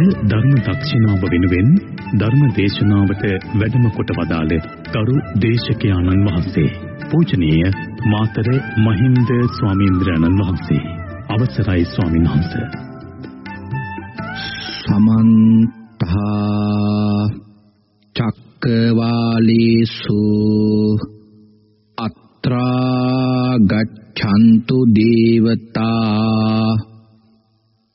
අද ධර්ම දක්ෂිනාව වෙනුවෙන් ධර්ම දේශනාවට වැඩම කොට වදාළ ගරු දේශකයාණන් වහන්සේ පූජනීය මාතර මහින්ද ස්වාමීන්ද්‍රයන්න් වහන්සේ. අවසරයි ස්වාමීන් වහන්සේ. සමන්ත චක්කවාලේසු අත්‍රා ගච්ඡන්තු දේවතා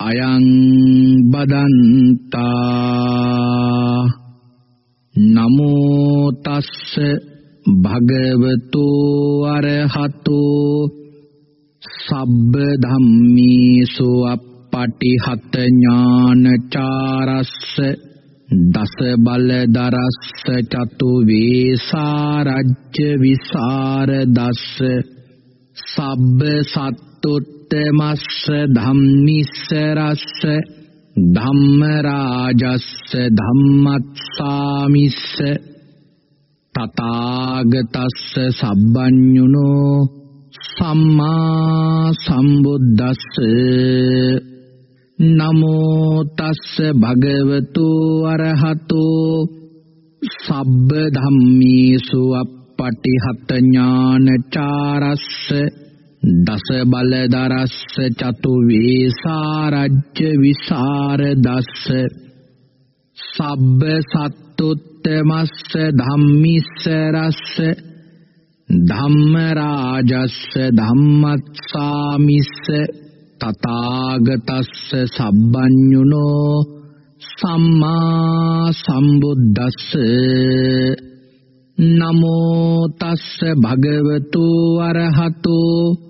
අයං බදන්තා නමෝ තස්ස භගවතු අරහතෝ සබ්බ ධම්මේසු අප්පටිහත ඥානචාරස්ස දස බල දරස්ස චතු වේසාරජ්‍ය විසර දස්ස සබ්බ සත්තුත්තමස්ස ධම්මිස්සරස්ස ධම්ම රාජස්ස ධම්මත්සාමිස්ස තථාගතස්ස සබ්බඤුනෝ සම්මා සම්බුද්දස්ස. නමෝ තස්ස භගවතු අරහතෝ සබ්බ ධම්මේසු අප්පටිහත ඥානචාරස්ස. දස බල දරස්ස චතු වේසාරජ්‍ය විසර දස්ස. සබ්බ සත්තුත්තමස්ස ධම්මිස්ස රස්ස. ධම්ම රාජස්ස ධම්මත්සාමිස්ස තථාගතස්ස සබ්බඤුනෝ සම්මා සම්බුද්දස්ස. නමෝ තස්ස භගවතු අරහතෝ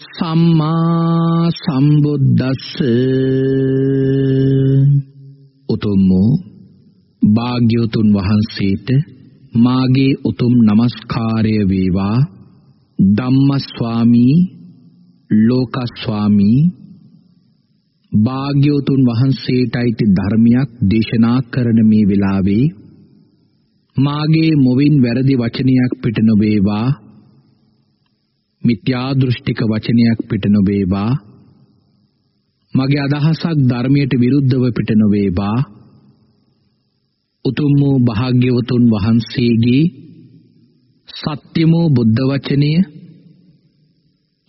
සම්මා සම්බුද්දස්ස. උතුම් භාග්‍යවතුන් වහන්සේට මාගේ උතුම් নমස්කාරය වේවා. ධම්මස්වාමී ලෝකස්වාමී. භාග්‍යවතුන් වහන්සේටයි ධර්මයක් දේශනා කරන මේ වෙලාවේ මාගේ මොවින් වැරදි වචනයක් පිට නොවේවා. මිත්‍යා දෘෂ්ටික වචනයක් පිට නොවේවා. මගේ අදහසක් ධර්මයට විරුද්ධව පිට නොවේවා. උතුම් වූ භාග්‍යවතුන් වහන්සේගේ සත්‍යම බුද්ධ වචනය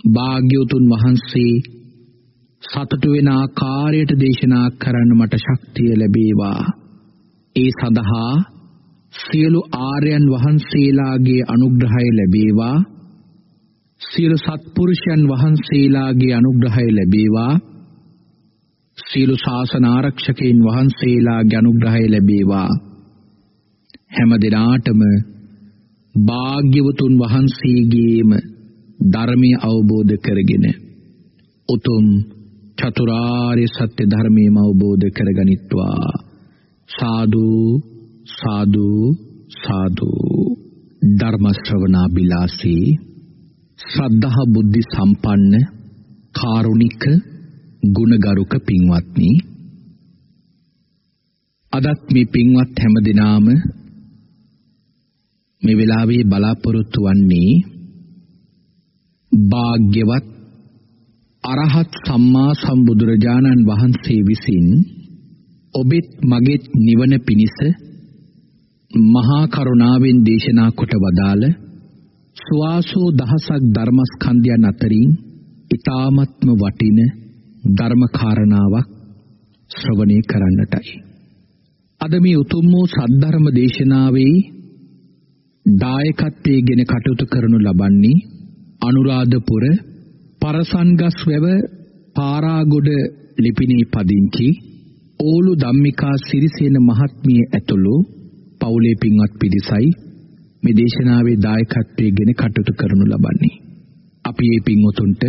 භාග්‍යවතුන් වහන්සේ සතුටු වෙන ආකාරයට දේශනා කරන්න මට ශක්තිය ලැබේවා. ඒ සඳහා සියලු ආර්යයන් වහන්සේලාගේ අනුග්‍රහය ලැබේවා. සියලු සත්පුරුෂයන් වහන්සේලාගේ අනුග්‍රහය ලැබේවා. සියලු ශාසන ආරක්ෂකයන් වහන්සේලාගේ අනුග්‍රහය ලැබේවා. හැම දිනාටම භාග්‍යවතුන් වහන්සේගේම ධර්මය අවබෝධ කරගෙන උතුම් චතුරාර්ය සත්‍ය ධර්මයම අවබෝධ කරගනිත්වා. සාදු සාදු සාදු. ධර්ම ශ්‍රවණා බිලාසී ශ්‍රද්ධා බුද්ධි සම්පන්න කාරුණික ගුණගරුක පින්වත්නි. අදත් මේ පින්වත් හැමදිනාම මේ වෙලාවේ බලාපොරොත්තු වන්නේ භාග්‍යවත් අරහත් සම්මා සම්බුදුරජාණන් වහන්සේ විසින් ඔබෙත් මගෙත් නිවන පිණිස මහා කරුණාවෙන් දේශනා කොට වදාළ සුවාසෝ දහසක් ධර්මස්කන්ධයන් අතරින් ඊ타මත්ම වටින ධර්ම කාරණාවක් ශ්‍රවණය කරන්නටයි. අද මේ උතුම් වූ සද්ධර්ම දේශනාවේ දායකත්වයේගෙන කටයුතු කරනු ලබන්නේ අනුරාධපුර පරසන්ගස් වැව පාරාගොඩ ලිපිණේ පදිංචි ඕලු ධම්මිකා සිරිසේන මහත්මිය ඇතුළු පවුලේ පින්වත් පිරිසයි මේ දේශනාවේ දායකත්වයේගෙන කටයුතු කරනු ලබන්නේ. අපි මේ පින්වතුන්ට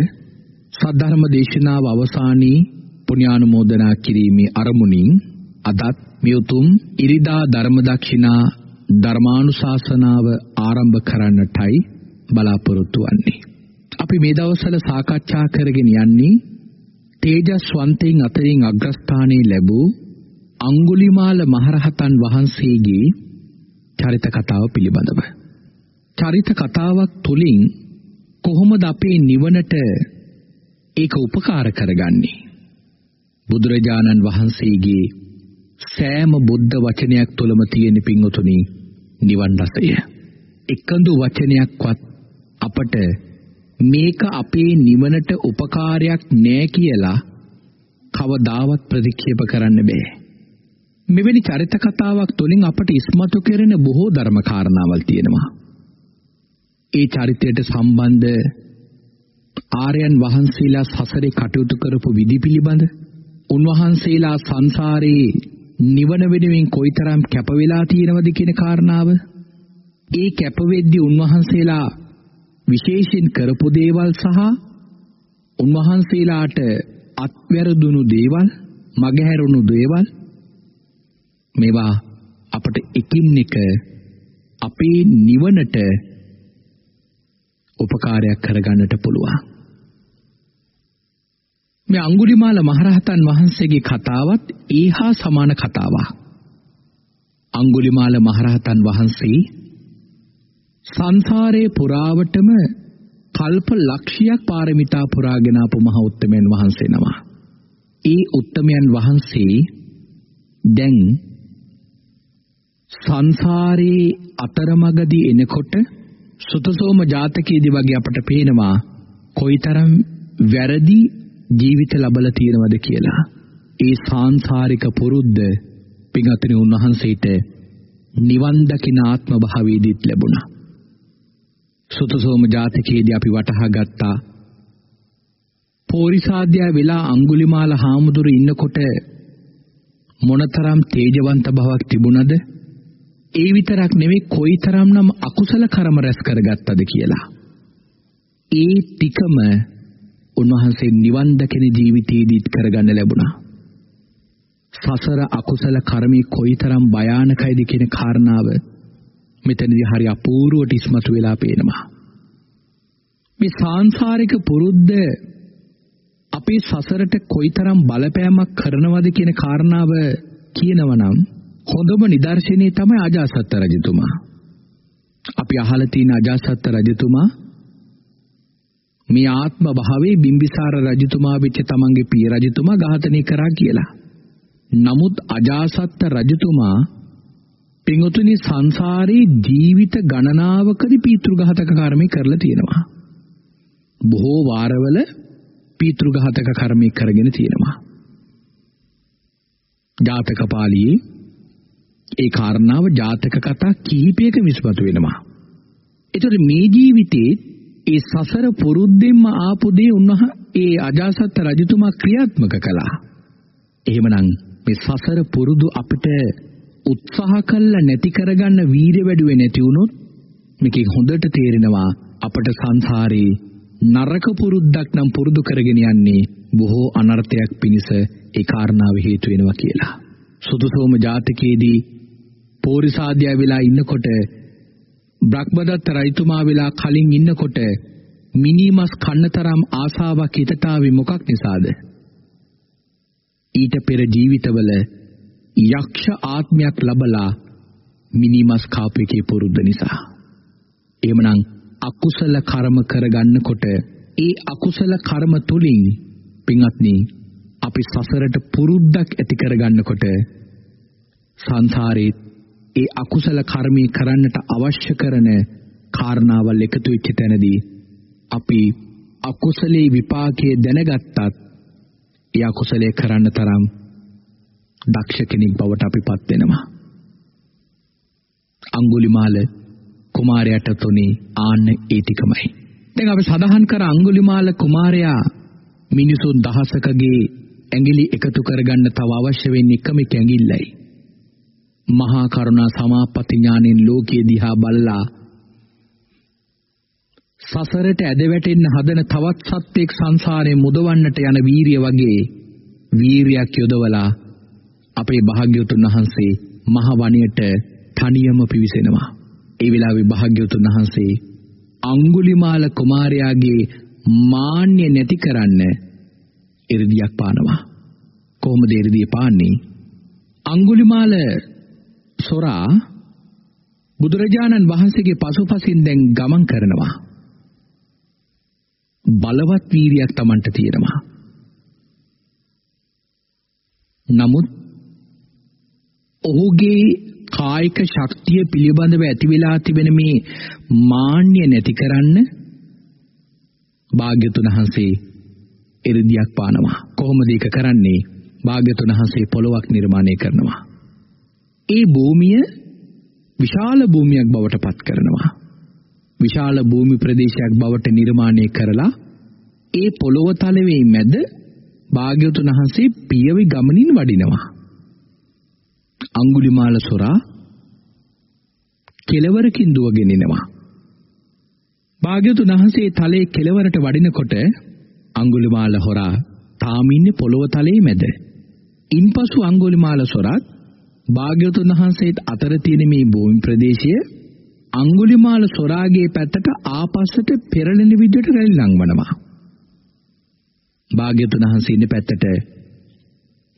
සද්ධර්ම දේශනාව අවසානයේ පුණ්‍යානුමෝදනා කිරීමේ අරමුණින් අදත් මේ උතුම් ඉරිදා ධර්ම දක්ෂිනා ධර්මානුශාසනාව ආරම්භ කරන්නටයි බලාපොරොත්තු වෙන්නේ. අපි මේ දවස්වල සාකච්ඡා කරගෙන යන්නේ තේජස්වන්තයින් අතරින් අග්‍රස්ථානයේ ලැබූ අඟුලිමාල මහරහතන් වහන්සේගේ චරිත කතාව පිළිබඳව. චරිත කතාවක් තුලින් කොහොමද අපේ නිවනට ඒක උපකාර කරගන්නේ? බුදුරජාණන් වහන්සේගේ සෑම බුද්ධ වචනයක් තුළම තියෙන පිංගුතුනි නිවන් රසය. එකඳු වචනයක්වත් අපට මේක අපේ නිවනට උපකාරයක් නෑ කියලා කවදාවත් ප්‍රතික්ෂේප කරන්න බෑ. මෙවැනි චරිත කතාවක් තුළින් අපට ඉස්මතු කෙරෙන බොහෝ ධර්ම කාරණාවල් තියෙනවා. ඒ චරිතයට සම්බන්ධ ආර්යයන් වහන්සේලා සසරේ කටයුතු කරපු විදි පිළිබඳ උන්වහන්සේලා සංසාරේ නිවන වෙනුවෙන් කොයිතරම් කැප වෙලා තියෙනවද කියන කාරණාව ඒ කැප වෙද්දී උන්වහන්සේලා විශේෂයෙන් කරපු දේවල් සහ උන්වහන්සේලාට අත්වැරදුණු දේවල් මගහැරුණු දේවල් මේවා අපට එකින් එක අපේ නිවනට උපකාරයක් කරගන්නට පුළුවන්. මේ අඟුලිමාල මහරහතන් වහන්සේගේ කතාවත් ඒහා සමාන කතාවක්. අඟුලිමාල මහරහතන් වහන්සේ සංසාරේ පුරාවටම කල්ප ලක්ෂයක් පාරමිතා පුරාගෙන ආපු මහ උත්තමයන් වහන්සේ නම. ඒ උත්තමයන් වහන්සේ දැන් සංසාරේ අතරමඟදී එනකොට සුතසෝම ජාතකයේදී වගේ අපට පේනවා කොයිතරම් වැරදි ජීවිත ලබලා තියෙනවද කියලා. ඒ සාංශාරික පුරුද්ද පිඟතනේ උන්වහන්සේට නිවන් දකින ආත්ම භාවයේදීත් ලැබුණා. සුතසෝම ජාතකයේදී අපි වටහා ගත්තා පෝරිසාද්‍යය වෙලා අඟුලිමාල හාමුදුරු ඉන්නකොට මොනතරම් තේජවන්ත බවක් තිබුණද ඒ විතරක් නෙවෙයි කොයිතරම්නම් අකුසල කර්ම රැස් කරගත්තද කියලා. ඒ ටිකම උන්වහන්සේ නිවන් දකින ජීවිතයේදීත් කරගන්න ලැබුණා. සසර අකුසල කර්මී කොයිතරම් භයානකයිද කියන කාරණාව මෙතනදී හරි අපූර්වට ඉස්මතු වෙලා පේනවා. මේ සාංශාරික පුරුද්ද අපේ සසරට කොයිතරම් බලපෑමක් කරනවද කියන කාරණාව කියනවනම් හොඳම නිදර්ශනය තමයි අජාසත් රජතුමා. අපි අහලා තියෙන අජාසත් රජතුමා මේ ආත්ම භාවයේ බිම්බිසාර රජතුමා වෙච්ච තමන්ගේ පිය රජතුමා ඝාතනය කරා කියලා. නමුත් අජාසත් රජතුමා පින්වතුනි සංසාරේ ජීවිත ගණනාවකදී පීතෘඝාතක කර්මය කරලා තියෙනවා. බොහෝ වාරවල පීතෘඝාතක කර්මය කරගෙන තියෙනවා. ජාතක පාළියේ ඒ කාරණාව ජාතක කතා කිහිපයක විස්පතු වෙනවා. ඒතර මේ ජීවිතේ ඒ සසර පුරුද්දෙන්ම ආපු දේ උන්වහ ඒ අජාසත් රජතුමා ක්‍රියාත්මක කළා. එහෙමනම් මේ සසර පුරුදු අපිට උත්සාහ කළා නැති කරගන්න වීරිය වැඩුවේ නැති වුණොත් මේකෙන් හොඳට තේරෙනවා අපට සංසාරේ නරක පුරුද්දක් නම් පුරුදු කරගෙන යන්නේ බොහෝ අනර්ථයක් පිණිස ඒ කාරණාව හේතු වෙනවා කියලා. සුදුසෝම ජාතකයේදී පෝරිසාද්‍ය වෙලා ඉන්නකොට බ්‍රහ්මදත්ත රජතුමා වෙලා කලින් ඉන්නකොට මිනිමස් කන්න තරම් ආසාවක් හිතට ආවේ මොකක් නිසාද? ඊට පෙර ජීවිතවල යක්ෂ ආත්මයක් ලබලා මිනිමස් කාපු එකේ පුරුද්ද නිසා. එහෙමනම් අකුසල කර්ම කරගන්නකොට ඒ අකුසල කර්ම තුලින් පින්වත්නි අපි සසරට පුරුද්දක් ඇති කරගන්නකොට සංසාරේ ඒ අකුසල කර්මී කරන්නට අවශ්‍ය කරන කාරණාවල් එකතු වෙච්ච තැනදී අපි අකුසලේ විපාකයේ දැනගත්තත් ඒ අකුසලේ කරන්න තරම් දක්ෂ කෙනෙක් බවට අපිපත් වෙනවා. අඟුලිමාල කුමාරයාට තුනේ ආන්න ඒ ටිකමයි. දැන් අපි සඳහන් කර අඟුලිමාල කුමාරයා මිනිසුන් දහසකගේ ඇඟිලි එකතු කරගන්න තව අවශ්‍ය වෙන්නේ එකම එක ඇඟිල්ලයි. මහා කරුණා සමාපatti ඥානෙන් ලෝකයේ දිහා බල්ලා සසරට ඇද වැටෙන්න හදන තවත් සත්වෙක් සංසාරේ මුදවන්නට යන වීරිය වගේ වීරියක් යොදවලා අපේ භාග්‍යවතුන් වහන්සේ මහ වණයට තනියම පිවිසෙනවා. ඒ වෙලාවේ භාග්‍යවතුන් වහන්සේ අඟුලිමාල කුමාරයාගේ මාන්‍ය නැති කරන්න ඉර්ධියක් පානවා. කොහොමද ඉර්ධිය පාන්නේ? අඟුලිමාල සොරා බුදුරජාණන් වහන්සේගේ පසුපසින් දැන් ගමන් කරනවා. බලවත් වීරියක් Tamanට තියෙනවා. නමුත් ඔහුගේ කායික ශක්තිය පිළිබඳව ඇති වෙලා තිබෙන මේ මාන්නය නැති කරන්න භාග්‍යතුන් වහන්සේ එ르දියක් පානවා කොහොමද ඒක කරන්නේ භාග්‍යතුන් වහන්සේ පොළොවක් නිර්මාණය කරනවා ඒ භූමිය විශාල භූමියක් බවට පත් කරනවා විශාල භූමි ප්‍රදේශයක් බවට නිර්මාණය කරලා ඒ පොළොව තලවේ මැද භාග්‍යවතුන් වහන්සේ පියවි ගමනින් වඩිනවා. අඟුලිමාල සොරා කෙලවරකින් දුවගෙන එනවා. භාග්‍යවතුන් වහන්සේ තලයේ කෙලවරට වඩිනකොට අඟුලිමාල හොරා තාම ඉන්නේ පොළොව තලයේ මැද. ඉන්පසු අඟුලිමාල සොරාත් භාග්‍යවතුන් වහන්සේත් අතර තියෙන මේ භූමි ප්‍රදේශය අඟුලිමාල සොරාගේ පැත්තට ආපස්සට පෙරළෙන විදිහට රැලි ලංවනවා. භාග්‍යතුන් වහන්සේ ඉන්න පැත්තට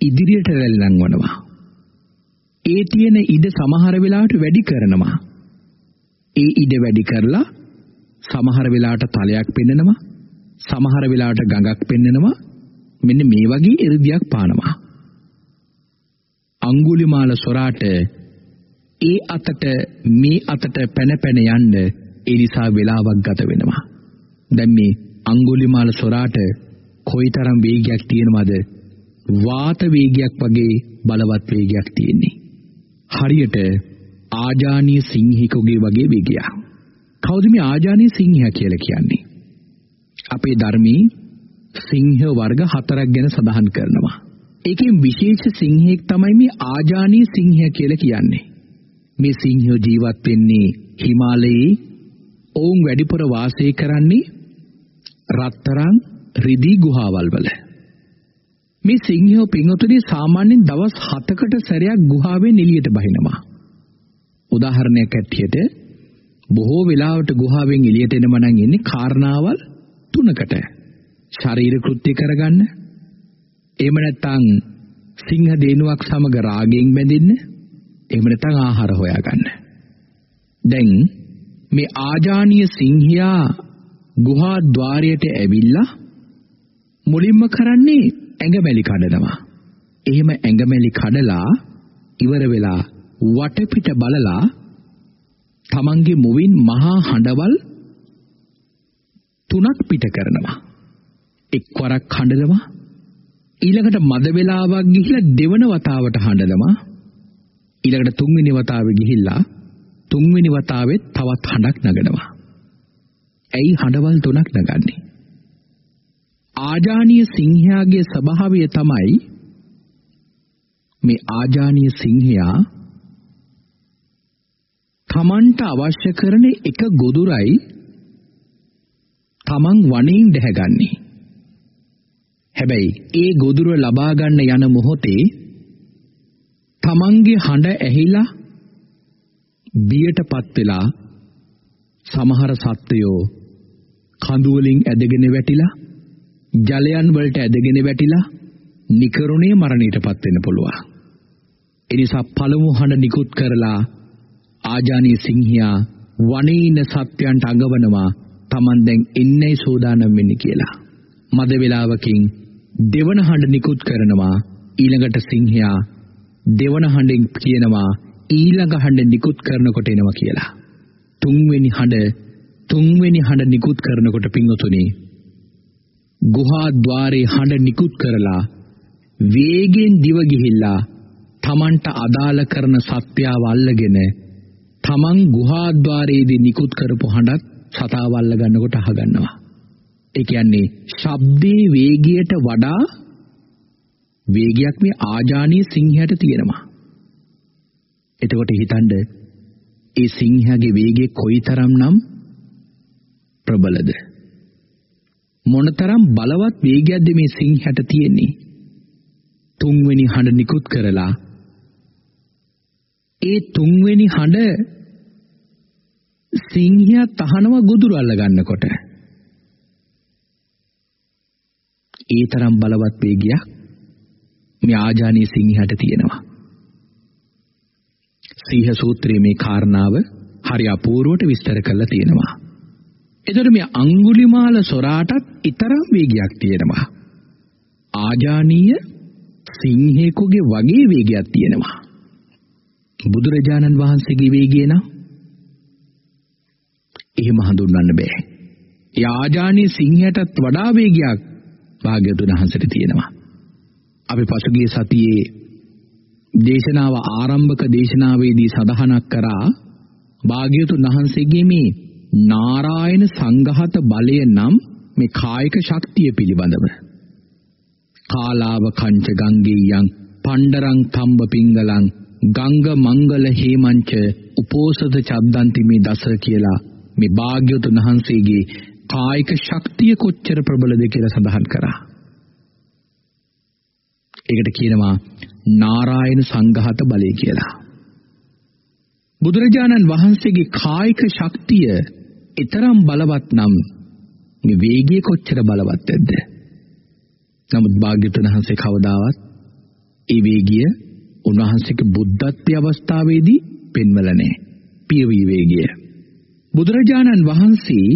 ඉදිරියට රැලි ලංවනවා. ඒ තියෙන ඉඩ සමහර වෙලාවට වැඩි කරනවා. ඒ ඉඩ වැඩි කරලා සමහර වෙලාවට තලයක් පෙන්නනවා. සමහර වෙලාවට ගඟක් පෙන්නනවා. මෙන්න මේ වගේ 이르දියක් පානවා. අඟුලිමාල සොරාට ඒ අතට මේ අතට පැන පැන යන්න ඒ නිසා වෙලාවක් ගත වෙනවා. දැන් මේ අඟුලිමාල සොරාට කොයිතරම් වේගයක් තියෙනවද? වාත වේගයක් වගේ බලවත් වේගයක් තියෙන්නේ. හරියට ආජානීය සිංහිකගේ වගේ වේගයක්. කවුද මේ ආජානීය සිංහයා කියලා කියන්නේ? අපේ ධර්මයේ සිංහ වර්ග හතරක් ගැන සඳහන් කරනවා. ඒකෙන් විශේෂ සිංහෙක් තමයි මේ ආජානීය සිංහයා කියලා කියන්නේ. මේ සිංහයෝ ජීවත් වෙන්නේ හිමාලයේ. ඔවුන් වැඩිපුර වාසය කරන්නේ රත්තරන් රිදී ගුහාවල් වල. මේ සිංහයෝ පින්වතුනි සාමාන්‍යයෙන් දවස් 7කට සැරයක් ගුහාවෙන් එළියට බහිනවා. උදාහරණයක් ඇටියට බොහෝ වෙලාවට ගුහාවෙන් එළියට එනම නම් ඉන්නේ කාරණාවල් තුනකට. ශරීර කෘත්‍ය කරගන්න එහෙම නැත්නම් සිංහ දේනුවක් සමග රාගයෙන් බැඳෙන්න එහෙම නැත්නම් ආහාර හොයාගන්න. දැන් මේ ආජානීය සිංහයා ගුහා ద్వාරයට ඇවිල්ලා මුලින්ම කරන්නේ ඇඟමැලි කඩනවා. එහෙම ඇඟමැලි කඩලා ඉවර වෙලා වටපිට බලලා තමන්ගේ මුවින් මහා හඬවල් තුනක් පිට කරනවා. එක්වරක් හඬනවා ඊළඟට මද වේලාවක් ගිහිලා දෙවන වතාවට හඬනවා ඊළඟට තුන්වෙනි වතාවේ ගිහිල්ලා තුන්වෙනි වතාවෙත් තවත් හඬක් නගනවා. ඇයි හඬවල් තුනක් නගන්නේ? ආජානීය සිංහයාගේ ස්වභාවය තමයි මේ ආජානීය සිංහයා තමන්ට අවශ්‍ය කරන එක ගොදුරයි තමන් වණින් දැහැගන්නේ. හැබැයි ඒ ගොදුර ලබා ගන්න යන මොහොතේ තමන්ගේ හඬ ඇහිලා බියටපත් වෙලා සමහර සත්වයෝ කඳු වලින් ඇදගෙන වැටිලා ජලයන් වලට ඇදගෙන වැටිලා නිකරුණේ මරණයටපත් වෙන්න පුළුවන්. ඒ නිසා පළමු හඬ නිකුත් කරලා ආජානීය සිංහයා වනේන සත්‍යයන්ට අඟවනවා Taman දැන් එන්නේ සෝදානම් වෙන්නේ කියලා. මද වේලාවකින් දෙවන හඬ නිකුත් කරනවා ඊළඟට සිංහයා දෙවන හඬෙන් කියනවා ඊළඟ හඬ නිකුත් කරනකොට එනවා කියලා. තුන්වෙනි හඬ තුන්වෙනි හඬ නිකුත් කරනකොට පින්වතුනි ගුහා ద్వාරේ හඬ නිකුත් කරලා වේගෙන් දිව ගිහිල්ලා තමන්ට අදාළ කරන සත්‍යාව අල්ලගෙන තමන් ගුහාද්වාරයේදී නිකුත් කරපු හඬත් සතාව අල්ල ගන්නකොට අහගන්නවා. ඒ කියන්නේ ශබ්දේ වේගයට වඩා වේගයක් මේ ආජානීය සිංහයට තියෙනවා. එතකොට හිතන්න ඒ සිංහගේ වේගය කොයිතරම්නම් ප්‍රබලද? මොනතරම් බලවත් වේගයක්ද මේ සිංහට තියෙන්නේ? තුන්වෙනි හඬ නිකුත් කරලා ඒ තුන්වෙනි හඬ සිංහයා තහනම ගොදුරු අල්ල ගන්නකොට ඒ තරම් බලවත් වේගයක් මේ ආජානීය සිංහයට තියෙනවා. සීහ සූත්‍රයේ මේ කාරණාව හරි අපූර්වට විස්තර කරලා තියෙනවා. එතකොට මේ අඟුලිමාල සොරාටත් ඊතරම් වේගයක් තියෙනවා. ආජානීය සිංහෙකුගේ වගේ වේගයක් තියෙනවා. බුදුරජාණන් වහන්සේගේ වේගය නම් එහෙම හඳුන්වන්න බෑ. ඒ ආජානීය සිංහයටත් වඩා වේගයක් භාග්‍යවතුන් වහන්සේට තියෙනවා. අපි පසුගිය සතියේ දේශනාව ආරම්භක දේශනාවේදී සඳහනක් කරා භාග්‍යවතුන් වහන්සේගේ මේ නාරායන සංඝහත බලය නම් මේ කායික ශක්තිය පිළිබඳව කාලාව කංච ගංගේයන් පණ්ඩරං තම්බ පිංගලං ගංග මංගල හේමංච උපෝසත චද්දන්ති මේ දස කියලා මේ භාග්‍යවතුන් වහන්සේගේ කායික ශක්තිය කොච්චර ප්‍රබලද කියලා සඳහන් කරා. ඒකට කියනවා නාරායන සංඝාත බලය කියලා. බුදුරජාණන් වහන්සේගේ කායික ශක්තිය ඊතරම් බලවත් නම් මේ වේගය කොච්චර බලවත්ද? නමුත් භාග්‍යවතුන් වහන්සේ කවදාවත් ඒ වේගය උන්වහන්සේගේ බුද්ධත්වයේ අවස්ථාවේදී පෙන්වල නැහැ. පියවි වේගය. බුදුරජාණන් වහන්සේ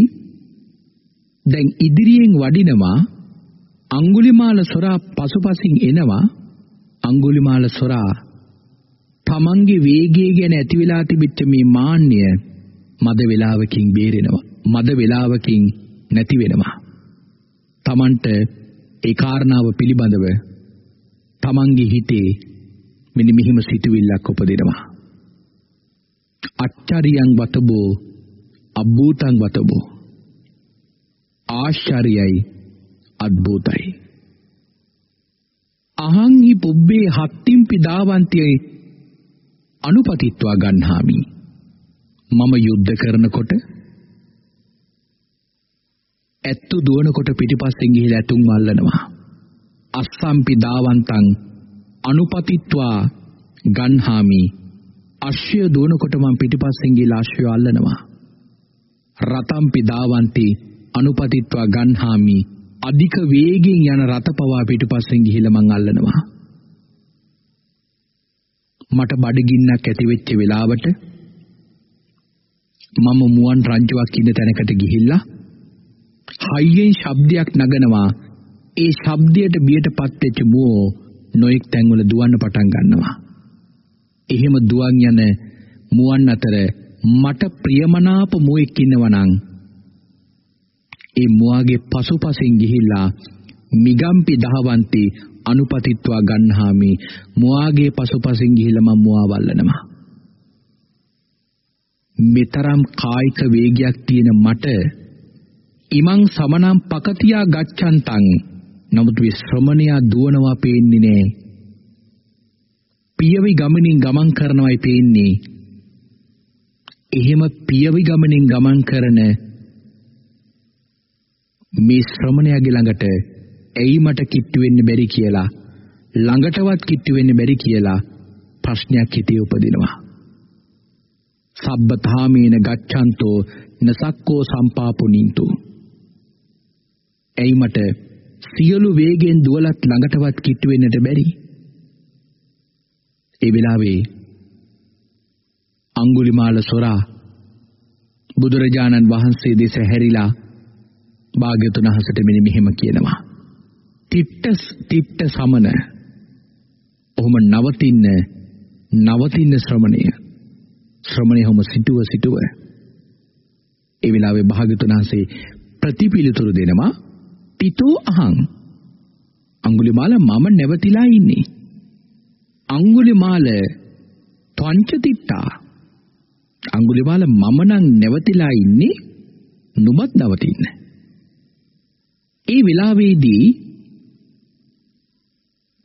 දැන් ඉදිරියෙන් වඩිනවා අඟුලිමාල සොරා පසුපසින් එනවා. අඟුලිමාල සොරා තමන්ගේ වේගය ගැන ඇති වෙලා තිබිච්ච මේ මාන්නය මද වේලාවකින් බේරෙනවා මද වේලාවකින් නැති වෙනවා. තමන්ට ඒ කාරණාව පිළිබඳව තමන්ගේ හිතේ මෙන්න මෙහිම සිතුවිල්ලක් උපදිනවා. අච්චරියං වතබෝ අබ්බූතං වතබෝ. ආශ්චර්යයි අද්භූතයි. අහං හි පුබ්බේ හත්තිම් පිදාවන්තියයි අනුපතිත්වා ගන්හාමි මම යුද්ධ කරනකොට ඇත්තු දුවනකොට පිටිපස්සෙන් ගිහිලා ඇතුන් අල්ලනවා. අස්සම්පි දාවන්තං අනුපතිත්වා ගන්හාමි. අශ්වය දුවනකොට මම පිටිපස්සෙන් ගිහිලා අශ්වය අල්ලනවා. රතම්පි දාවන්ති අනුපතිත්වා ගන්හාමි. අධික වේගෙන් යන රත පවා පිටුපස්සෙන් ගිහිල්ලා මං අල්ලනවා. මට බඩගින්නක් ඇති වෙච්ච වෙලාවට මම මුවන් රංචුවක් ඉන්න තැනකට ගිහිල්ලා හයියෙන් ශබ්දයක් නගනවා. ඒ ශබ්දයට බියටපත් වෙච්ච මුවෝ නොඑක් තැන්වල දුවන්න පටන් ගන්නවා. එහෙම දුවන් යන මුවන් අතර මට ප්‍රියමනාප මුවෙක් ඉන්නවා නම් ඒ මුවාගේ පසුපසින් ගිහිල්ලා මිගම්පි දහවන්ති අනුපතිත්වා ගන්හාමි මුවාගේ පසුපසින් ගිහිල්ලා මම මුවා වල්ලනවා මෙතරම් කායික වේගයක් තියෙන මට ඉමං සමනම් පකතියා ගච්ඡන්තං. නමුත් මේ ශ්‍රමණයා දුවනවා පේන්නේ නෑ. පියවි ගමනින් ගමන් කරනවායි පේන්නේ. එහෙම පියවි ගමනින් ගමන් කරන මේ ශ්‍රමණයාගේ ළඟට ඇයි මට කිට්ටු වෙන්න බැරි කියලා ළඟටවත් කිට්ටු වෙන්න බැරි කියලා ප්‍රශ්නයක් හිතේ උපදිනවා. සබ්බතාමේන ගච්ඡන්තෝ නසක්කෝ සම්පාපුනින්තු. ඇයි මට සියලු වේගෙන් දුවලත් ළඟටවත් කිට්ටු වෙන්නට බැරි? ඒ වෙලාවේ අඟුලිමාල සොරා බුදුරජාණන් වහන්සේ දෙස හැරිලා භාග්‍යතුන් වහන්සේට මෙන්න මෙහෙම කියනවා. තිට්ට තිට්ට සමන. ඔහොම නවතින්න නවතින්න ශ්‍රමණය. ශ්‍රමණය හොම සිටුව සිටුව. ඒ වෙලාවේ භාග්‍යතුන් වහන්සේ ප්‍රතිපිලිතුරු දෙනවා. පිතෝ අහං. අඟුලිමාල මම නැවතිලා ඉන්නේ. අඟුලිමාල ත්වංචතිට්ටා අඟුලිමාල මම නම් නැවතිලා ඉන්නේ නුඹත් නවතින්න. ඒ වෙලාවේදී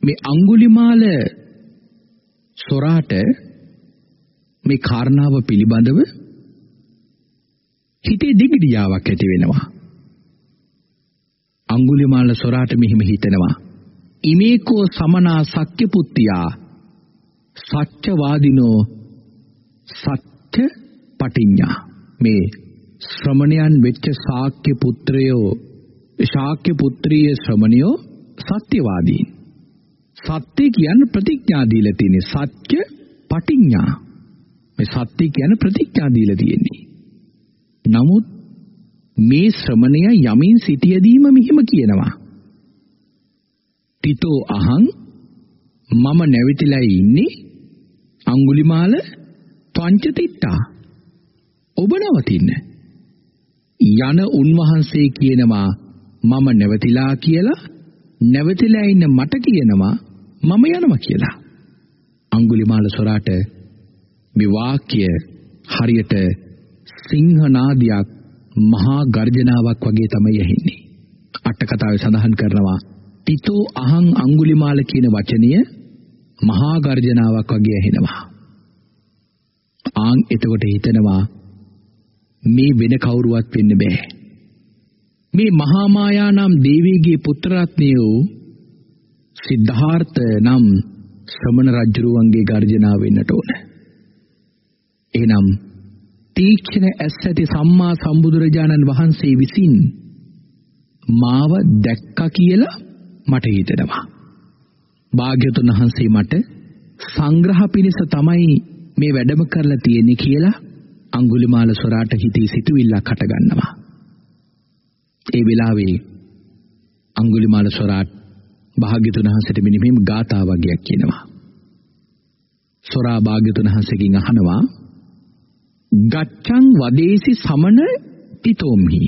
මේ අඟුලිමාල සොරාට මේ කාරණාව පිළිබඳව හිතේ දිගිඩියාවක් ඇති වෙනවා. අඟුලිමාල සොරාට මෙහිම හිතනවා. ඉමේකෝ සමනා සක්්‍ය පුත්තියා සත්‍යවාදිනෝ සත්‍ය පටිඤ්ඤා මේ ශ්‍රමණයන් වෙච්ච ශාක්‍ය පුත්‍රයෝ ශාක්‍ය පුත්‍රිය ශ්‍රමණයෝ සත්‍යවාදීන් සත්‍ය කියන්නේ ප්‍රතිඥා දීලා තියෙන්නේ. සත්‍ය පටිඤ්ඤා මේ සත්‍ය කියන්නේ ප්‍රතිඥා දීලා තියෙන්නේ. නමුත් මේ ශ්‍රමණය යමින් සිටියදීම මෙහිම කියනවා. තිතෝ අහං මම නැවිතිලා ඉන්නේ අඟුලිමාල පංචතිට්ටා ඔබ නවතින්න යන උන්වහන්සේ කියනවා මම නැවතිලා කියලා නැවතිලා ඉන්න මට කියනවා මම යනවා කියලා. අඟුලිමාල සොරාට මේ වාක්‍ය හරියට සිංහනාදයක් මහා ගර්ජනාවක් වගේ තමයි ඇහෙන්නේ. අට කතාවේ සඳහන් කරනවා තිතෝ අහං අඟුලිමාල කියන වචනය මහා ගර්ජනාවක් වගේ ඇහෙනවා. ආන් එතකොට හිතනවා මේ වෙන කවුරුවත් වෙන්න බෑ. මේ මහා මායා නම් දේවීගේ පුත්‍ර රත්නය වූ සිද්ධාර්ථ නම් ශ්‍රමණ රජුරුවන්ගේ ගර්ජනාව වෙන්නට ඕන. එහෙනම් තීක්ෂණ ඇස් ඇති සම්මා සම්බුදුරජාණන් වහන්සේ විසින් මාව දැක්කා කියලා මට හිතෙනවා. භාග්‍යතුන් වහන්සේ මට සංග්‍රහ පිණිස තමයි මේ වැඩම කරලා තියෙන්නේ කියලා අඟුලිමාල සොරාට හිතේ සිතුවිල්ලක් හටගන්නවා. ඒ වෙලාවේ අඟුලිමාල සොරාට භාග්‍යතුන් වහන්සේට මෙන්න මෙහෙම ගාථා වගේක් කියනවා. සොරා භාග්‍යතුන් වහන්සේගෙන් අහනවා ගච්ඡං වදේසි සමන තිතෝම්හි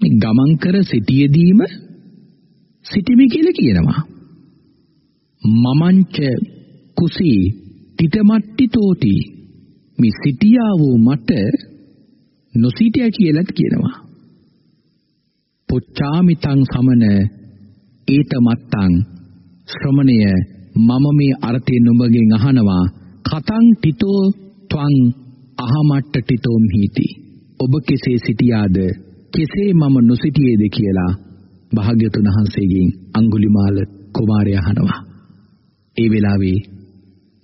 මේ ගමන් කර සිටියේදීම සිටිමි කියලා කියනවා. මමංච කුසී තිතමට්ටිතෝති මේ සිටියා වූ මට නොසිටිය කියලාත් කියනවා. පුච්චාමිතං සමන ඒතමත්තං ශ්‍රමණය මම මේ අර්ථය නුඹගෙන් අහනවා කතං තිතෝ ත්වං අහමට්ට තිතෝම් හීති ඔබ කෙසේ සිටියාද? කෙසේ මම නොසිටියේද කියලා භාග්‍යතුන් වහන්සේගෙන් අඟුලිමාල කුමාරයා අහනවා. ඒ වෙලාවේ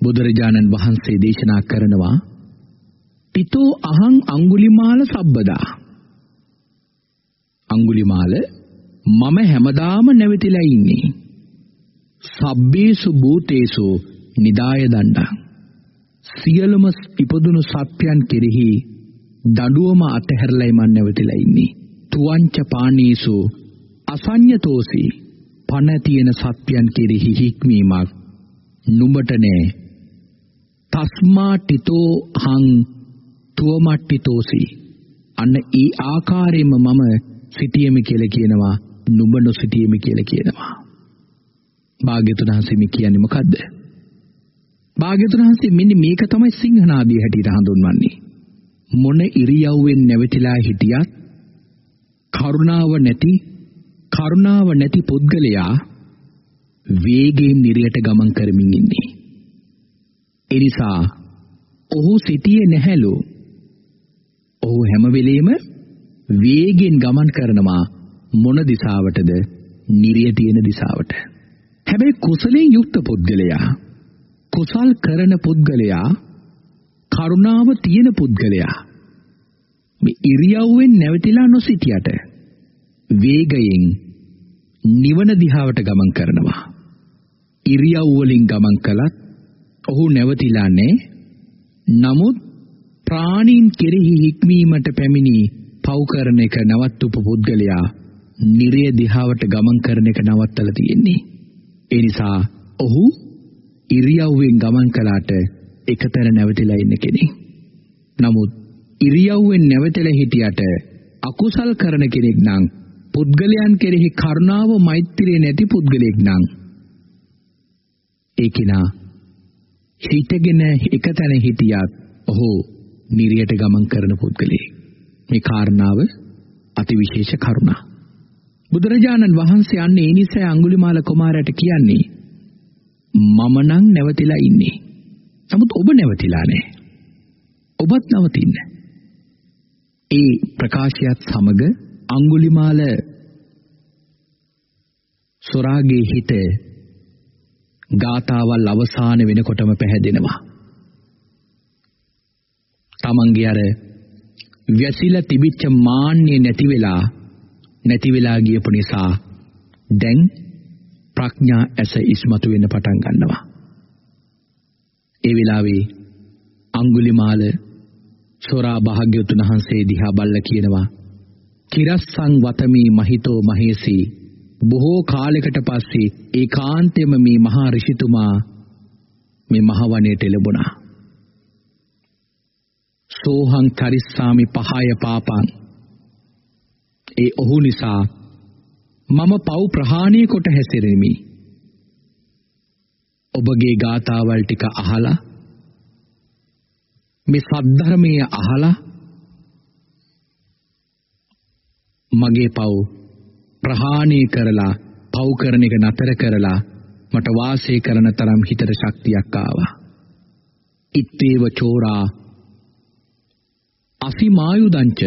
බුදුරජාණන් වහන්සේ දේශනා කරනවා තිතෝ අහං අඟුලිමාල සබ්බදා. අඟුලිමාල මම හැමදාම නැවතිලා ඉන්නේ. සබ්බේසු භූතේසු නිදාය දණ්ඩං. සියලුම ඉපදුණු සත්‍යයන් කෙරෙහි දඬුවම අතහැරලයි මම නැවතිලා ඉන්නේ. තුවංච පානීසු අසඤ්ඤතෝසි පණ තියෙන සත්‍යයන් කෙරෙහි හික්මීමක් නුඹට නෑ. තස්මා ටිතෝ හං තුවමට්ටිතෝසි අන්න ඒ ආකාරයෙන්ම මම සිටියෙමි කියලා කියනවා නුඹ නොසිටියෙමි කියලා කියනවා භාග්‍යතුන් වහන්සේ මේ කියන්නේ මොකද්ද භාග්‍යතුන් වහන්සේ මෙන්න මේක තමයි සිංහනාදී හැටියට හඳුන්වන්නේ මොන ඉරියව්වෙන් නැවතිලා හිටියත් කරුණාව නැති කරුණාව නැති පුද්ගලයා වේගයෙන් නිරයට ගමන් කරමින් ඉන්නේ. ඒ නිසා ඔහු සිටියේ නැහැලු. ඔහු හැම වෙලෙම වේගෙන් ගමන් කරනවා මොන දිශාවටද? නිරිය තියෙන දිශාවට. හැබැයි කුසලයෙන් යුක්ත පුද්ගලයා කුසල් කරන පුද්ගලයා කරුණාව තියෙන පුද්ගලයා මේ ඉරියව්වෙන් නැවතිලා නොසිටියට වේගයෙන් නිවන දිහාවට ගමන් කරනවා ඉරියව් වලින් ගමන් කළත් ඔහු නැවතිලා නැහැ නමුත් ප්‍රාණීන් කෙරෙහි හික්මීමට පැමිණි පව් කරන එක නවත්වපු පුද්ගලයා නිරය දිහාවට ගමන් කරන එක නවත්තලා තියෙන්නේ ඒ නිසා ඔහු ඉරියව්වෙන් ගමන් කළාට එකතැන නැවතිලා ඉන්න කෙනෙක්. නමුත් ඉරියව්වෙන් නැවතලා හිටියට අකුසල් කරන කෙනෙක් නම් පුද්ගලයන් කෙරෙහි කරුණාව මෛත්‍රිය නැති පුද්ගලෙක් නම් ඒ කෙනා හිතගෙන එක තැන හිටියත් ඔහු නිරියට ගමන් කරන පුද්ගලයෙක්. මේ කාරණාව අතිවිශේෂ කරුණා. බුදුරජාණන් වහන්සේ අන්නේ ඒ නිසා අඟුලිමාල කුමාරයාට කියන්නේ මම නම් නැවතිලා ඉන්නේ. නමුත් ඔබ නැවතිලා නැහැ. ඔබත් නවතින්න. ඒ ප්‍රකාශයත් සමග අඟුලිමාල සොරාගේ හිත ගාතාවල් අවසාන වෙනකොටම පැහැදෙනවා. තමන්ගේ අර වැසිලා තිබිච්ච මාන්නේ නැති වෙලා නැති වෙලා ගියපු නිසා දැන් ප්‍රඥා ඇස ඉස්මතු වෙන්න පටන් ගන්නවා. ඒ වෙලාවේ අඟුලිමාල සොරා භාග්‍යවතුන් වහන්සේ දිහා බල්ලා කියනවා කිරස්සං වතමි මහිතෝ මහේසී බොහෝ කාලයකට පස්සේ ඒකාන්තයෙන්ම මේ මහා ඍෂිතුමා මේ මහවණයට ලැබුණා. සෝහං කරිස්සාමි පහය පාපං ඒ ඔහු නිසා මම පව් ප්‍රහාණය කොට හැසිරෙමි. ඔබගේ ගාතාවල් ටික අහලා මේ සද්ධර්මයේ අහලා මගේ පව් ප්‍රහාණය කරලා පව් කරන එක නතර කරලා මට වාසය කරන තරම් හිතට ශක්තියක් ආවා. ඉත්තේව චෝරා අසිමායුදංච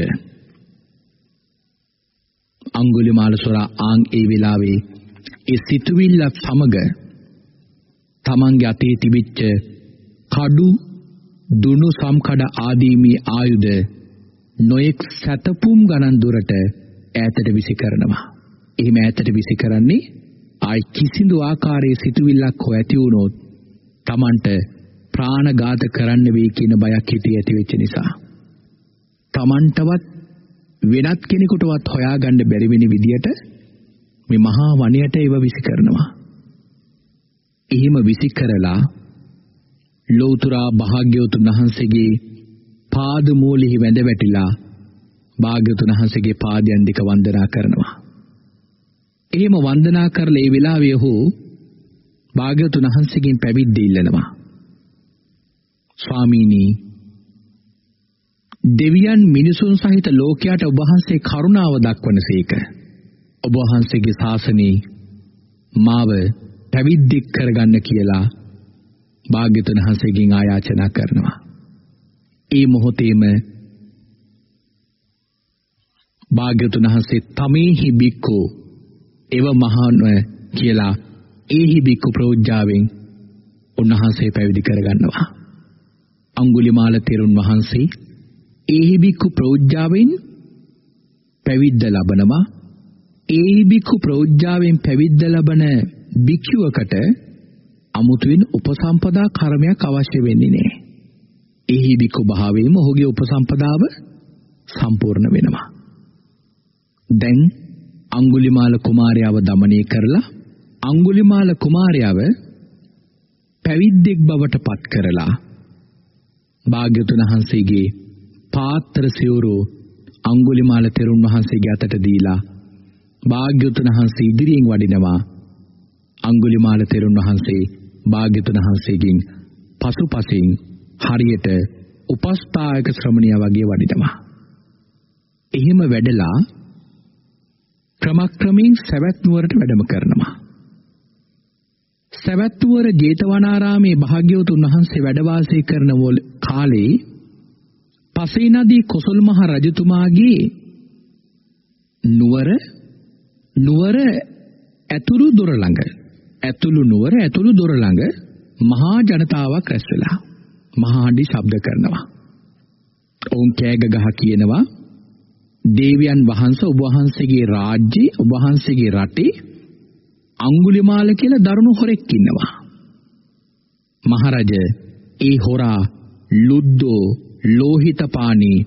අඟුලිමාල සොරා ආන් ඒ වෙලාවේ ඒ සිතුවිල්ලත් සමග තමන්ගේ අතේ තිබිච්ච කඩු දුනු සම්කඩ ආදී මේ ආයුධ නොයෙක් සතපුම් ගණන් දුරට ඈතට විසි කරනවා. එහෙම ඈතට විසි කරන්නේ ආයි කිසිදු ආකාරයේ සිතුවිල්ලක් හෝ ඇති වුණොත් Tamanට ප්‍රාණඝාත කරන්න වෙයි කියන බයක් හිතේ ඇති වෙච්ච නිසා. Tamanටවත් වෙනත් කෙනෙකුටවත් හොයාගන්න බැරි වෙන විදියට මේ මහා වණයට ඒව විසි කරනවා. එහෙම විසි කරලා ලෞතුරා භාග්‍යවතුන් වහන්සේගේ පාද මූලෙහි වැඳ වැටිලා භාග්‍යවතුන් වහන්සේගේ පාදයන් දෙක වන්දනා කරනවා. එහෙම වන්දනා කරලා ඒ වෙලාවේ ඔහු භාග්‍යවතුන් වහන්සේගෙන් පැවිද්ද ඉල්ලනවා. ස්වාමීනි දෙවියන් මිනිසුන් සහිත ලෝකයට ඔබ වහන්සේ කරුණාව දක්වනසේක. ඔබ වහන්සේගේ ශාසනයේ මාව පැවිද්දෙක් කරගන්න කියලා භාග්‍යතුන් වහන්සේගෙන් ආයාචනා කරනවා. ඒ මොහොතේම භාග්‍යතුන් වහන්සේ තමේහි බික්කෝ එව මහාන්ව කියලා ඒහි බික්කු ප්‍රෝජ්ජාවෙන් උන්වහන්සේ පැවිදි කරගන්නවා. අඟුලිමාල තෙරුන් වහන්සේ ඒහි බික්ඛු ප්‍රෝඥාවෙන් පැවිද්ද ලබනවා. ඒහි බික්ඛු ප්‍රෝඥාවෙන් පැවිද්ද ලබන භික්ෂුවකට අමුතුවෙන් උපසම්පදා කර්මයක් අවශ්‍ය වෙන්නේ නැහැ ඒහි බික්ඛු භාවයෙන්ම ඔහුගේ උපසම්පදාව සම්පූර්ණ වෙනවා. දැන් අඟුලිමාල කුමාරයාව দমনය කරලා අඟුලිමාල කුමාරයාව පැවිද්දෙක් බවට පත් කරලා භාග්‍යතුන් වහන්සේගේ පාත්‍ර සිවුරු අඟුලිමාල තෙරුන් වහන්සේගේ අතට දීලා භාග්‍යතුන් වහන්සේ ඉදිරියෙන් වඩිනවා අඟුලිමාල තෙරුන් වහන්සේ භාග්‍යතුන් වහන්සේගෙන් පසුපසින් හරියට උපස්ථායක ශ්‍රමණියා වගේ වඩිනවා. එහෙම වැඩලා ක්‍රමක්‍රමයෙන් සවැත් නුවරට වැඩම කරනවා. සවැත් නුවර ජේතවනාරාමේ භාග්‍යවතුන් වහන්සේ වැඩ වාසය කරන කාලේ පසේ නදී කොසල් මහ රජතුමාගේ නුවර නුවර ඇතුළු දොර ළඟ ඇතුළු නුවර ඇතුළු දොර ළඟ මහා ජනතාවක් රැස් වෙලා මහා හඬි ශබ්ද කරනවා. ඔවුන් කෑග ගහ කියනවා දේවයන් වහන්සේ ඔබ වහන්සේගේ රාජ්‍යයේ ඔබ වහන්සේගේ රටේ අඟුලිමාල කියලා දරුණු හොරෙක් ඉන්නවා. මහරජ ඒ හොරා ලුද්දෝ ලෝහිතපානී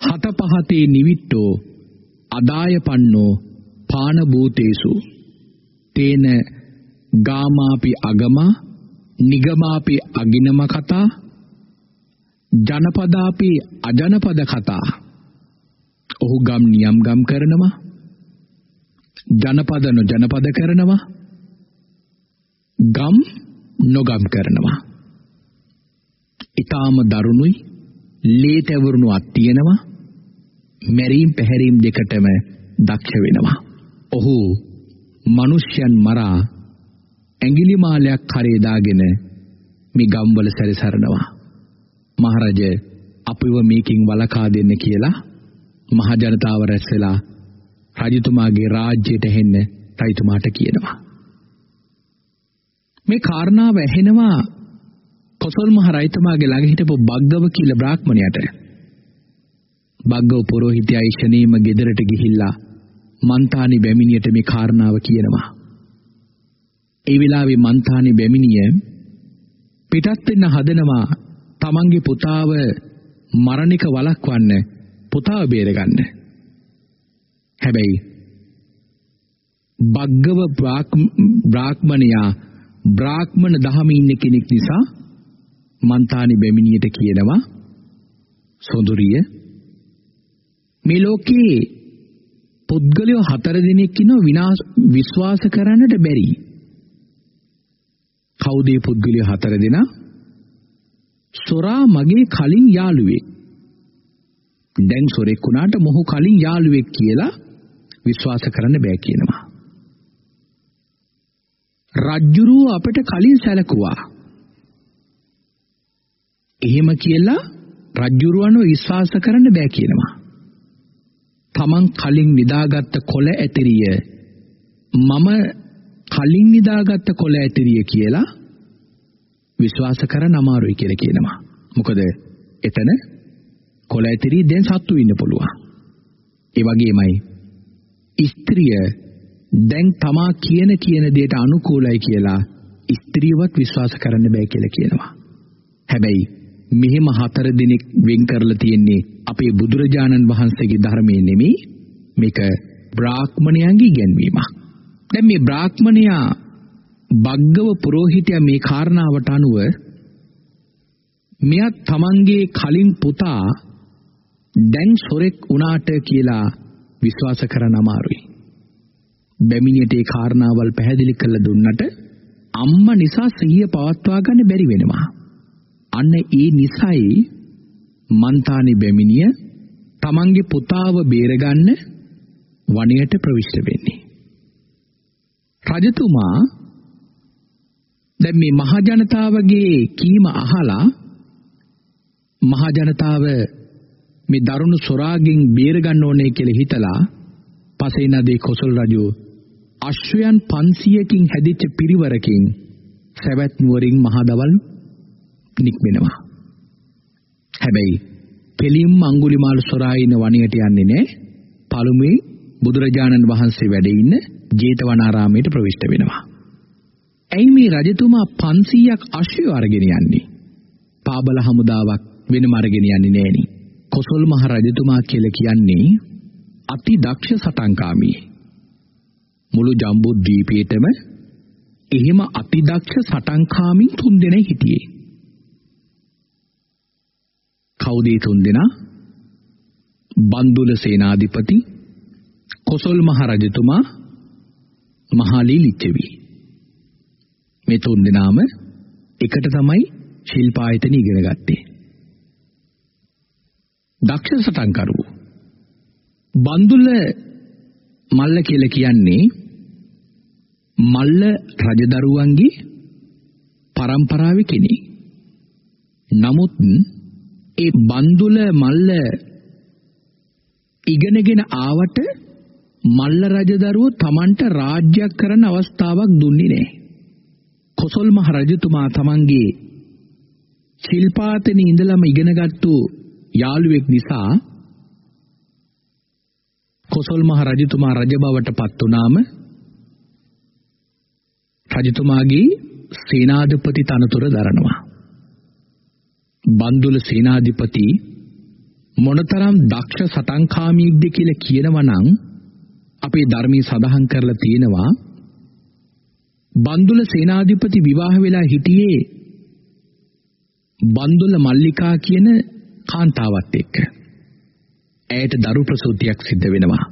හත පහතේ නිවිට්ටෝ අදායපන්නෝ පාන භූතේසු තේන ගාමාපි අගමා නිගමාපි අගිනම කතා ජනපදාපි අජනපද කතා ඔහු ගම් නියම් ගම් කරනවා ජනපද නොජනපද කරනවා ගම් නොගම් කරනවා. ඊටාම දරුණුයි ලේට ඇවරුණු අත් තියෙනවා. මැරීම් පැහැරීම් දෙකටම දක්ෂ වෙනවා. ඔහු මිනිස්යන් මරා ඇඟිලි මාලයක් කරේ දාගෙන මේ ගම්වල සැරිසරනවා. මහරජ අපිව මේකින් වළකා දෙන්න කියලා මහ ජනතාව රැස් වෙලා රජතුමාගේ රාජ්‍යයට හෙන්න රජතුමාට කියනවා. මේ කාරණාව ඇහෙනවා කොසල් මහ රජතුමාගේ ළඟ හිටපු බග්ගව කියලා බ්‍රාහ්මණයට. බග්ගව පූජිතයා ඉෂණීම ගෙදරට ගිහිල්ලා මන්තානි බැමිණියට මේ කාරණාව කියනවා. ඒ වෙලාවේ මන්තානි බැමිණිය පිටත් වෙන්න හදනවා තමන්ගේ පුතාව මරණික වළක්වන්න පුතාව බේරගන්න. හැබැයි බග්ගව බ්‍රාහ්මණයා බ්‍රාහ්මණ දහමේ ඉන්න කෙනෙක් නිසා මන්තානි බැමිණියට කියනවා සොඳුරිය මේ ලෝකේ පුද්ගලයෝ හතර දෙනෙක් ඉන්නවා විනාශ විශ්වාස කරන්නට බැරි. කවුද මේ පුද්ගලයෝ හතර දෙනා? සොරා මගේ කලින් යාළුවෙක්. දැන් සොරෙක් වුණාට මොහු කලින් යාළුවෙක් කියලා විශ්වාස කරන්න බෑ කියනවා. රජ්ජුරුව අපිට කලින් සැලකුවා. එහෙම කියලා රජ්ජුරුවන්ව විශ්වාස කරන්න බෑ කියනවා. තමන් කලින් නිදාගත්ත කොළ ඇතිරිය මම කලින් නිදාගත්ත කොළ ඇතිරිය කියලා විශ්වාස කරන්න අමාරුයි කියලා කියනවා. මොකද එතන කොළ ඇතිරිය දැන් සත්තු ඉන්න පුළුවන්. ඒ වගේමයි ස්ත්‍රිය දැන් තමා කියන කියන දෙයට අනුකූලයි කියලා ස්ත්‍රියවත් විශ්වාස කරන්න බෑ කියලා කියනවා. හැබැයි මෙහෙම හතර දිනක් වෙන් කරලා තියෙන්නේ අපේ බුදුරජාණන් වහන්සේගේ ධර්මයේ නෙමෙයි මේක බ්‍රාහ්මණයන්ගේ ඉගැන්වීමක්. දැන් මේ බ්‍රාහ්මණයා බග්ගව පුරোহিতයා මේ කාරණාවට අනුව මෙයා තමන්ගේ කලින් පුතා දැන් සොරෙක් වුණාට කියලා විශ්වාස කරන්න අමාරුයි. බැමිණියට ඒ කාරණාවල් පැහැදිලි කරලා දුන්නට අම්මා නිසා සිහිය පවත්වා ගන්න බැරි වෙනවා. අන්න ඒ නිසයි මන්තානි බැමිණිය තමන්ගේ පුතාව බේරගන්න වනයට ප්‍රවිෂ්ඨ වෙන්නේ. රජතුමා දැන් මේ මහ ජනතාවගේ කීම අහලා මහ ජනතාව මේ දරුණු සොරාගෙන් බේරගන්න ඕනේ කියලා හිතලා පසේනදී කොසල් රජු අශ්වයන් 500කින් හැදිච්ච පිරිවරකින් සවැත් නුවරින් මහදවල් නික්මෙනවා. හැබැයි කෙලින්ම අඟුලිමාල සොරායින වණයට යන්නේ නැහැ. පළමුවේ බුදුරජාණන් වහන්සේ වැඩ ඉන්න ජේතවනාරාමයට ප්‍රවිෂ්ඨ වෙනවා. ඇයි මේ රජතුමා 500ක් අශ්වය අරගෙන යන්නේ? පාබල හමුදාවක් වෙනම අරගෙන යන්නේ නෑනේ. කොසල් මහ රජතුමා කියලා කියන්නේ අති දක්ෂ සටන්කාමී. මුළු ජම්බු ද්වීපයේතම එහෙම අති දක්ෂ සටන්කාමින් තුන්දෙනෙක් හිටියේ. කවුද ඒ තුන්දෙනා? බන්දුල සේනාධිපති කොසල් මහ රජතුමා මහලී ලිච්ඡවි. මේ තුන්දෙනාම එකට තමයි ශිල්පායතන ඉගෙන ගත්තේ. දක්ෂ සටන්කරුවෝ බන්දුල මල්ල කියලා කියන්නේ මල්ල රජදරුවන්ගේ පරම්පරාවේ කෙනෙක්. නමුත් ඒ බන්දුල මල්ල ඉගෙනගෙන ආවට මල්ල රජදරුවෝ Tamanට රාජ්‍යයක් කරන්න අවස්ථාවක් දුන්නේ නැහැ. කොසල් මහ රජතුමා Tamanගේ ශිල්පාතනේ ඉඳලම ඉගෙනගත්තු යාළුවෙක් නිසා කොසල් මහ රජතුමා රජ බවට පත් වුණාම රජතුමාගේ සේනාධිපති තනතුර දරනවා. බන්දුල සේනාධිපති මොනතරම් දක්ෂ සටන්කාමීක්ද කියලා කියනවා නම් අපේ ධර්මයේ සඳහන් කරලා තියෙනවා බන්දුල සේනාධිපති විවාහ වෙලා හිටියේ බන්දුල මල්ලිකා කියන කාන්තාවත් එක්ක. ඇයට දරු ප්‍රසූතියක් සිද්ධ වෙනවා.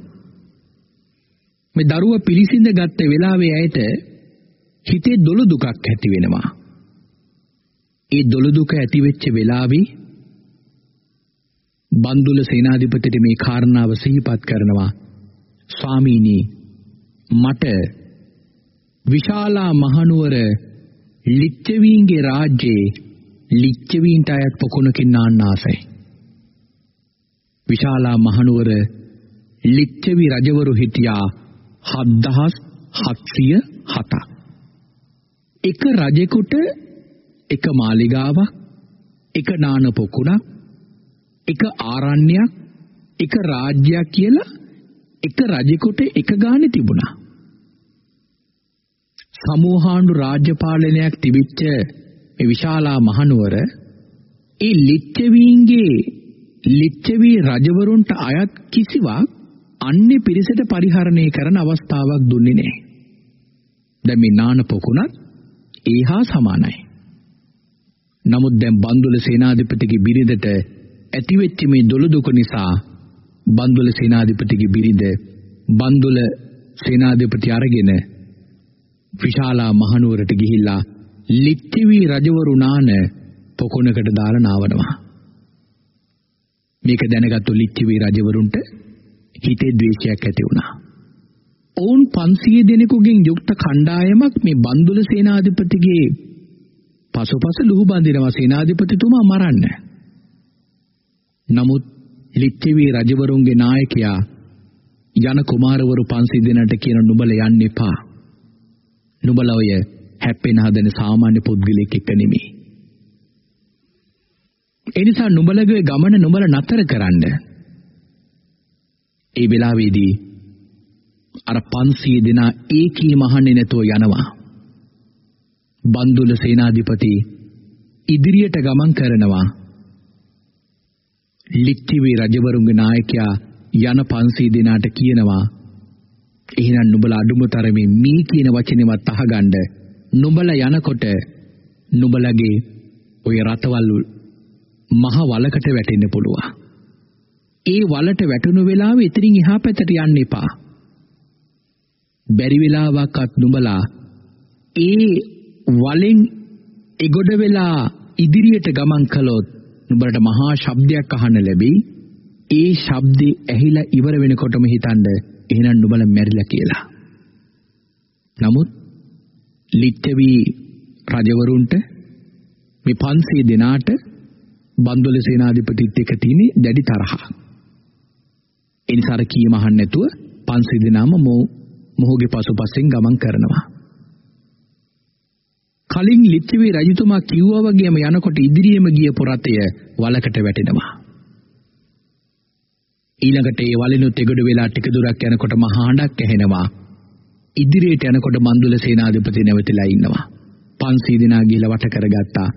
මේ දරුව පිළිසිඳ ගත්ත වෙලාවේ ඇයට හිතේ දොළ දුකක් ඇති වෙනවා. ඒ දොළදුක ඇති වෙච්ච වෙලාවේ බන්දුල සේනාධිපතිට මේ කාරණාව සිහිපත් කරනවා ස්වාමීනි මට විශාලා මහනුවර ලිච්ඡවීන්ගේ රාජ්‍යයේ ලිච්ඡවීන්ට අයත් පොකුණකින් නාන්න ආසයි. විශාලා මහනුවර ලිච්ඡවි රජවරු හිටියා 7707ක්. එක රජෙකුට එක මාලිගාවක්, එක නාන පොකුණක්, එක ආරණ්‍යයක්, එක රාජ්‍යයක් කියලා එක රජෙකුට එක ගානේ තිබුණා. සමූහාණ්ඩු රාජ්‍ය පාලනයක් තිබිච්ච මේ විශාලා මහනුවර ඒ ලිච්ඡවීන්ගේ ලිච්ඡවී රජවරුන්ට අයත් කිසිවක් අන්නේ පිරිසට පරිහරණය කරන අවස්ථාවක් දුන්නේ නැහැ. දැන් මේ නාන පොකුණත් ඒහා සමානයි. නමුත් දැන් බන්දුල සේනාධිපතිගේ බිරිඳට ඇතිවෙච්ච මේ දොළදුක නිසා බන්දුල සේනාධිපතිගේ බිරිඳ බන්දුල සේනාධිපති අරගෙන විශාලා මහනුවරට ගිහිල්ලා ලිච්ඡවි රජවරු නාන පොකුණකට දාලා නාවනවා. මේක දැනගත්තු ලිච්ඡවි රජවරුන්ට හිතේ ද්වේෂයක් ඇති වුණා. ඔවුන් 500 දෙනෙකුගෙන් යුක්ත කණ්ඩායමක් මේ බන්දුල සේනාධිපතිගේ පසුපස ලුහු බඳිනවා සේනාධිපතිතුමා මරන්න. නමුත් ලිච්ඡවි රජවරුන්ගේ නායකයා යන කුමාරවරු 500 දෙනාට කියන නුඹල යන්න එපා. නුඹල ඔය හැප්පෙන හදන සාමාන්‍ය පුද්ගලෙක් එක්ක නෙමෙයි. ඒ නිසා නුඹලගේ ගමන නුඹල නතර කරන්න. ඒ වෙලාවේදී අර 500 දෙනා ඒකී මහන්නේ නැතුව යනවා. බන්දුල සේනාධිපති ඉදිරියට ගමන් කරනවා. ලිච්ඡවි රජවරුන්ගේ නායකයා යන 500 දෙනාට කියනවා එහෙනම් නුඹලා අඩුම තරමේ මේ කියන වචනේවත් අහගන්න නුඹලා යනකොට නුඹලගේ ඔය රතවල් මහ වලකට වැටෙන්න පුළුවන්. ඒ වලට වැටුණු වෙලාවෙ එතනින් එහා පැත්තට යන්න එපා. බැරි වෙලාවක්වත් නුඹලා ඒ වලෙන් එගොඩ වෙලා ඉදිරියට ගමන් කළොත් නුඹලට මහා ශබ්දයක් අහන්න ලැබෙයි. ඒ ශබ්දේ ඇහිලා ඉවර වෙනකොටම හිතන්න එහෙනම් නුඹලා මැරිලා කියලා. නමුත් ලිච්ඡවි රජවරුන්ට මේ 500 දෙනාට බන්දුල සේනාධිපතිත් එක්ක තියෙන දැඩි තරහ. ඒ නිසා අර කීම අහන්න නැතුව 500 දෙනාම මොහුගේ පසුපසෙන් ගමන් කරනවා. කලින් ලිච්ඡවි රජතුමා කිව්වා වගේම යනකොට ඉදිරියේම ගිය පොරතය වලකට වැටෙනවා. ඊළඟට ඒ වලිනුත් එගොඩ වෙලා ටික දුරක් යනකොට මහා හඬක් ඇහෙනවා. ඉදිරියට යනකොට මන්දුල සේනාධිපති නැවතිලා ඉන්නවා. 500 දෙනා ගිහලා වට කරගත්තා.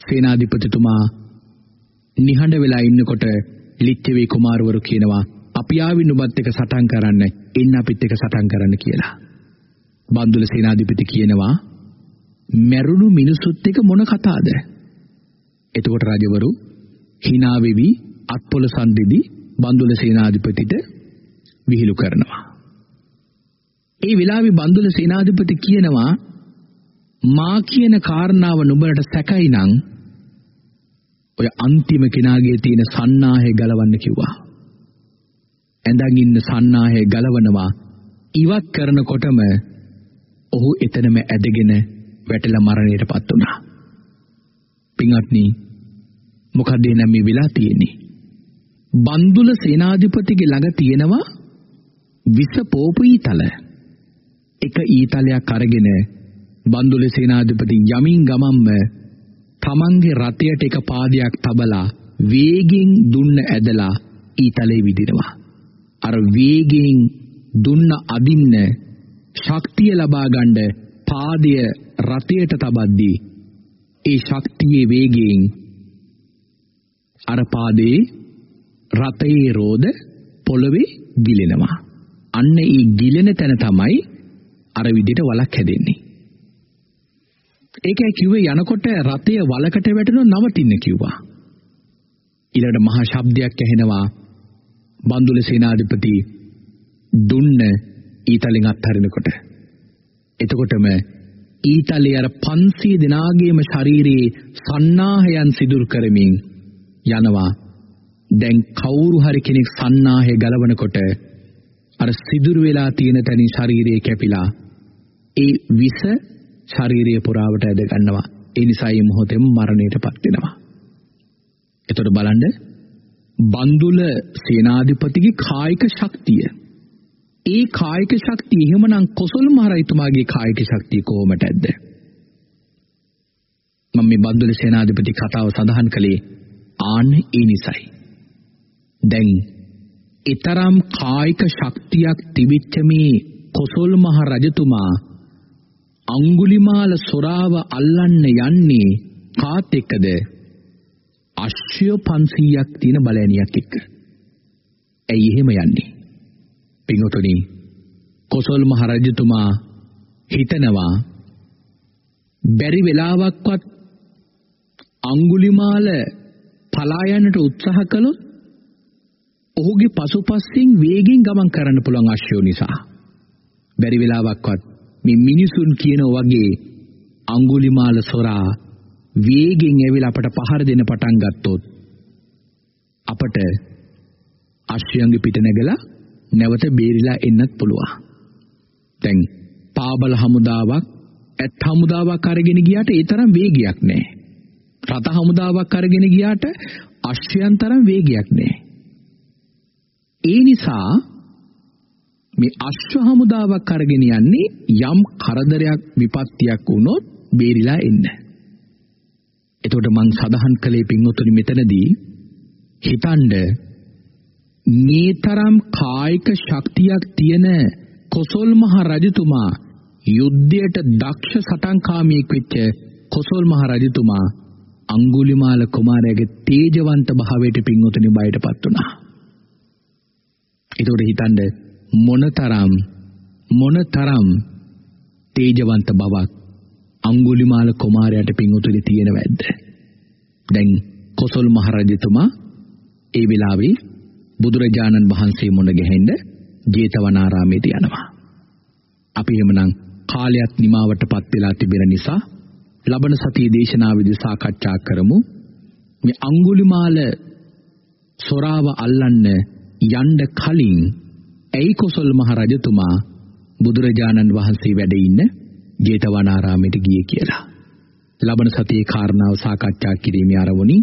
සේනාධිපතිතුමා නිහඬ වෙලා ඉන්නකොට ලිච්ඡවි කුමාරවරු කියනවා අපි ආවි නුඹත් එක්ක සටන් කරන්න එන්න අපිත් එක්ක සටන් කරන්න කියලා. බන්දුල සේනාධිපති කියනවා මැරුණු මිනිසුත් එක්ක මොන කතාවද? එතකොට රජවරු hina වෙවි අත්පොල සම්දිදි බන්දුල සේනාධිපතිට විහිළු කරනවා. ඒ වෙලාවේ බන්දුල සේනාධිපති කියනවා මා කියන කාරණාව නුඹලට සැකයි නම් ඔය අන්තිම කෙනාගේ තියෙන සන්නාහය ගලවන්න කිව්වා. ඇඳන් ඉන්න සන්නාහය ගලවනවා ඉවත් කරනකොටම ඔහු එතනම ඇදගෙන වැටලා මරණයටපත් වුණා. පින්වත්නි මොකද එනම් මේ වෙලා තියෙන්නේ? බන්දුල සේනාධිපතිගේ ළඟ තියෙනවා විස පෝපු ඊතල. එක ඊතලයක් අරගෙන බන්දුල සේනාධිපති යමින් ගමම්ම තමන්ගේ රථයට එක පාදයක් තබලා වේගෙන් දුන්න ඇදලා ඊතලේ විදිනවා. අර වේගෙන් දුන්න අදින්න ශක්තිය ලබා ගන්න පාදය රථයට තබද්දී ඒ ශක්තියේ වේගයෙන් අර පාදේ රථයේ රෝද පොළවේ ගිලෙනවා. අන්න ඒ ගිලෙන තැන තමයි අර විදිහට වලක් හැදෙන්නේ. ඒකයි කිව්වේ යනකොට රථය වලකට වැටෙනව නවතින්න කිව්වා. ඊළඟට මහා ශබ්දයක් ඇහෙනවා බන්දුල සේනාධිපති දුන්න ඊතලෙන් අත්හරිනකොට. එතකොටම ඊතලයේ අර 500 දෙනාගේම ශරීරයේ සන්නාහයන් සිදුරු කරමින් යනවා. දැන් කවුරු හරි කෙනෙක් සන්නාහය ගලවනකොට අර සිදුරු වෙලා තියෙන තැනින් ශරීරය කැපිලා ඒ විස ශරීරය පුරාවට ඇද ගන්නවා. ඒ නිසා මේ මොහොතේම මරණයටපත් වෙනවා. එතකොට බලන්න බන්දුල සේනාධිපතිගේ කායික ශක්තිය ඒ කායික ශක්තිය එහෙමනම් කොසල් මහරජතුමාගේ කායික ශක්තිය කොහොමද ඇද්ද මම මේ බන්දුල සේනාධිපති කතාව සඳහන් කළේ ආන්න ඒ නිසයි දැන් ඊතරම් කායික ශක්තියක් තිබිච්ච මේ කොසල් මහ රජතුමා අඟුලිමාල සොරාව අල්ලන්න යන්නේ කාත් එක්කද අශ්වය 500ක් තියෙන බලෑනියක් එක්ක. ඇයි එහෙම යන්නේ? පින්වතුනි කොසල් මහ රජතුමා හිතනවා බැරි වෙලාවක්වත් අඟුලිමාල පලා යන්නට උත්සාහ කළොත් ඔහුගේ පසුපසින් වේගෙන් ගමන් කරන්න පුළුවන් අශ්වයෝ නිසා. බැරි වෙලාවක්වත් මේ මිනිසුන් කියන වගේ අඟුලිමාල සොරා වේගෙන් ඇවිල්ලා අපට පහර දෙන්න පටන් ගත්තොත් අපට අශ්වයන්ගේ පිට නැගලා නැවත බේරිලා එන්නත් පුළුවන්. දැන් පාබල හමුදාවක් ඇත් හමුදාවක් අරගෙන ගියාට ඒ තරම් වේගයක් නැහැ. රත හමුදාවක් අරගෙන ගියාට අශ්වයන් තරම් වේගයක් නැහැ. ඒ නිසා මේ අශ්ව හමුදාවක් අරගෙන යන්නේ යම් කරදරයක් විපත්තියක් වුණොත් බේරිලා එන්න. එතකොට මං සඳහන් කළේ පින්වතුනි මෙතනදී හිතනද මේ තරම් කායික ශක්තියක් තියෙන කොසල් මහ රජතුමා යුද්ධයට දක්ෂ සටන්කාමියෙක් වෙච්ච කොසල් මහ රජතුමා අඟුලිමාල කුමාරයාගේ තේජවන්ත භාවයට පින්වතුනි බයටපත් වුණා. ඒකට හිතනද මොනතරම් මොනතරම් තේජවන්ත බවක් අඟුලිමාල කුමාරයාට පින්වතුනි තියෙනවද? දැන් කොසල් මහ රජතුමා ඒ වෙලාවේ බුදුරජාණන් වහන්සේ මුණ ගැහෙන්න ජේතවනාරාමයට යනවා. අපි එhmenan කාලයක් නිමාවටපත් වෙලා තිබෙන නිසා ලබන සතියේ දේශනාවේදී සාකච්ඡා කරමු. මේ අඟුලිමාල සොරාව අල්ලන්න යන්න කලින් ඇයි කොසල් මහ රජතුමා බුදුරජාණන් වහන්සේ වැඩ ඉන්න ජේතවනාරාමයට ගියේ කියලා. ලබන සතියේ කාරණාව සාකච්ඡා කිරීමේ ආරවුණින්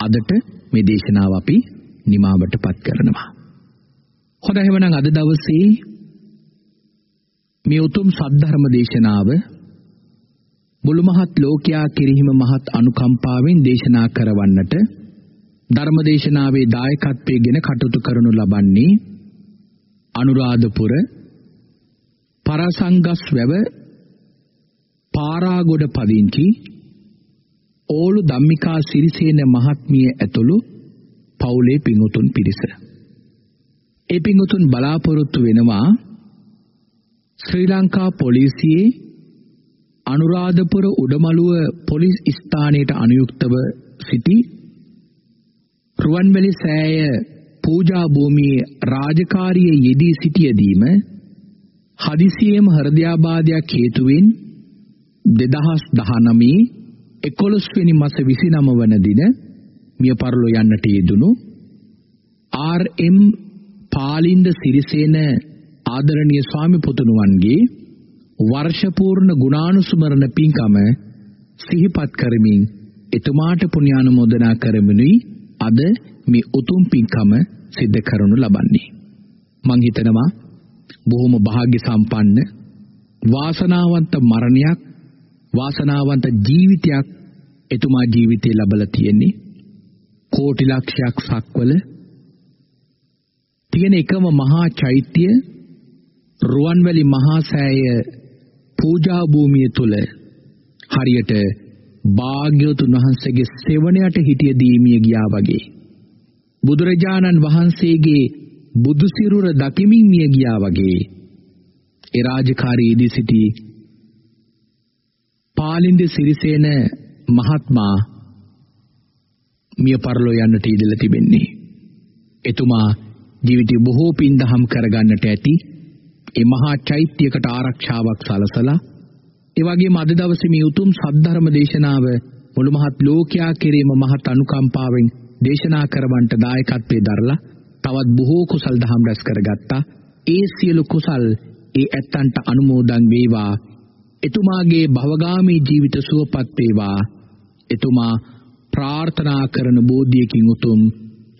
අදට මේ දේශනාව අපි නිමාවටපත් කරනවා. හොඳයි එහෙනම් අද දවසේ මේ උතුම් සද්ධර්ම දේශනාව මුළු මහත් ලෝකයා කෙරෙහිම මහත් අනුකම්පාවෙන් දේශනා කරවන්නට ධර්ම දේශනාවේ දායකත්වයෙන් කටයුතු කරනු ලබන්නේ අනුරාධපුර පරසංගස් වැව පාරාගොඩ පදිංචි ඕලු ධම්මිකා සිරිසේන මහත්මිය ඇතුළු පවුලේ පිඟුතුන් පිරිස. ඒ පිඟුතුන් බලාපොරොත්තු වෙනවා ශ්‍රී ලංකා පොලිසියේ අනුරාධපුර උඩමළුව පොලිස් ස්ථානයට අනුයුක්තව සිටි රුවන්වැලි සෑය පූජා භූමියේ රාජකාරියේ යෙදී සිටියදීම හදිසියෙම හෘදයාබාධයක් හේතුවෙන් 2019 11 වෙනි මාස 29 වන දින මිය පරලෝ යන්නට යෙදුණු ආර්.එම්. පාලින්ද සිරිසේන ආදරණීය ස්වාමි පුතුණුවන්ගේ වර්ෂ පූර්ණ ගුණානුස්මරණ පින්කම සිහිපත් කරමින් එතුමාට පුණ්‍යානුමෝදනා කරමිනුයි අද මේ උතුම් පින්කම සිද්ධ කරනු ලබන්නේ මං හිතනවා බොහොම වාග්ය සම්පන්න වාසනාවන්ත මරණයක් වාසනාවන්ත ජීවිතයක් එතුමා ජීවිතේ ලැබලා තියෙන්නේ කෝටි ලක්ෂයක් සක්වල තියෙන එකම මහා චෛත්‍ය රුවන්වැලි මහා සෑය පූජා භූමිය තුල හරියට භාග්‍යවතුන් වහන්සේගේ සෙවණයට හිටිය දීමිය ගියා වගේ. බුදුරජාණන් වහන්සේගේ බුදු සිරුර දකිමින් මිය ගියා වගේ. ඒ රාජකාරී ඉදි සිටි පාලින්ද සිරිසේන මහත්මයා මිය පරලෝ යන්නට ඉඩලා තිබෙන්නේ. එතුමා ජීවිතේ බොහෝ පින්දහම් කරගන්නට ඇති ඒ මහා චෛත්‍යයකට ආරක්ෂාවක් සලසලා ඒ වගේම අද දවසේ මේ උතුම් සද්ධර්ම දේශනාව මුළු මහත් ලෝකයා කෙරෙහිම මහත් අනුකම්පාවෙන් දේශනා කරවන්නට දායකත්වයේ දරලා තවත් බොහෝ කුසල් දහම් රැස් කරගත්තා. ඒ සියලු කුසල් ඒ ඇත්තන්ට අනුමෝදන් වේවා. එතුමාගේ භවගාමී ජීවිත සුවපත් වේවා. එතුමා ප්‍රාර්ථනා කරන බෝධියකින් උතුම්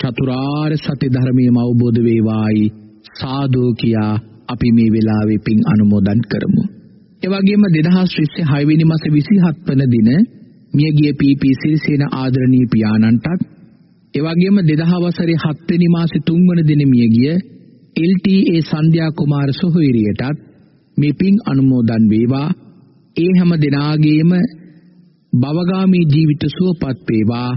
චතුරාර්ය සත්‍ය ධර්මයම අවබෝධ වේවායි සාදු කියා අපි මේ වෙලාවේ පින් අනුමෝදන් කරමු. ඒ වගේම 2026 වෙනි මාසේ 27 වන දින මියගිය පීපී සිරිසේන ආදරණීය පියාණන්ටත් ඒ වගේම 2000 වසරේ 7 වෙනි මාසේ 3 වන දින මියගිය LTA සන්ධ්‍යා කුමාර සොහොයුරියටත් මේ පින් අනුමෝදන් වේවා. ඒ හැම දිනාගේම භවගාමී ජීවිත සුවපත් වේවා.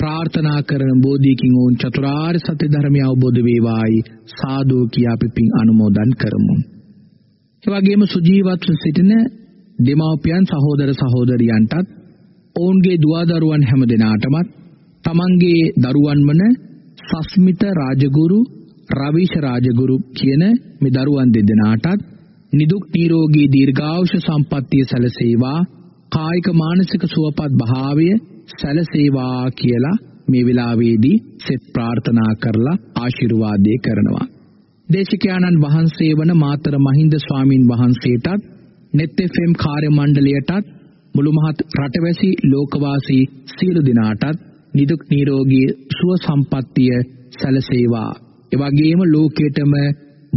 ප්‍රාර්ථනා කරන බෝධියකින් ඕන් චතුරාර්ය සත්‍ය ධර්මය අවබෝධ වේවායි සාදු කියා අපි පින් අනුමෝදන් කරමු. ඒ වගේම සුජීවත්ව සිටින දෙමාපියන් සහෝදර සහෝදරියන්ටත් ඔවුන්ගේ දුවදරුවන් හැම දෙනාටමත් තමන්ගේ දරුවන් වන සස්මිත රාජගුරු රවිෂ රාජගුරු කියන මේ දරුවන් දෙදෙනාටත් නිදුක් නිරෝගී දීර්ඝායුෂ සම්පන්නිය සැලසේවා කායික මානසික සුවපත් භාවය සැලසේවා කියලා මේ වෙලාවේදී සෙත් ප්‍රාර්ථනා කරලා ආශිර්වාදේ කරනවා. දේශිකානන් වහන්සේ වන මාතර මහින්ද ස්වාමින් වහන්සේටත් net fm කාර්ය මණ්ඩලයටත් මුළු මහත් රටවැසි ලෝකවාසී සියලු දෙනාටත් නිදුක් නිරෝගී සුව සම්පන්නිය සැලසේවා. ඒ වගේම ලෝකෙටම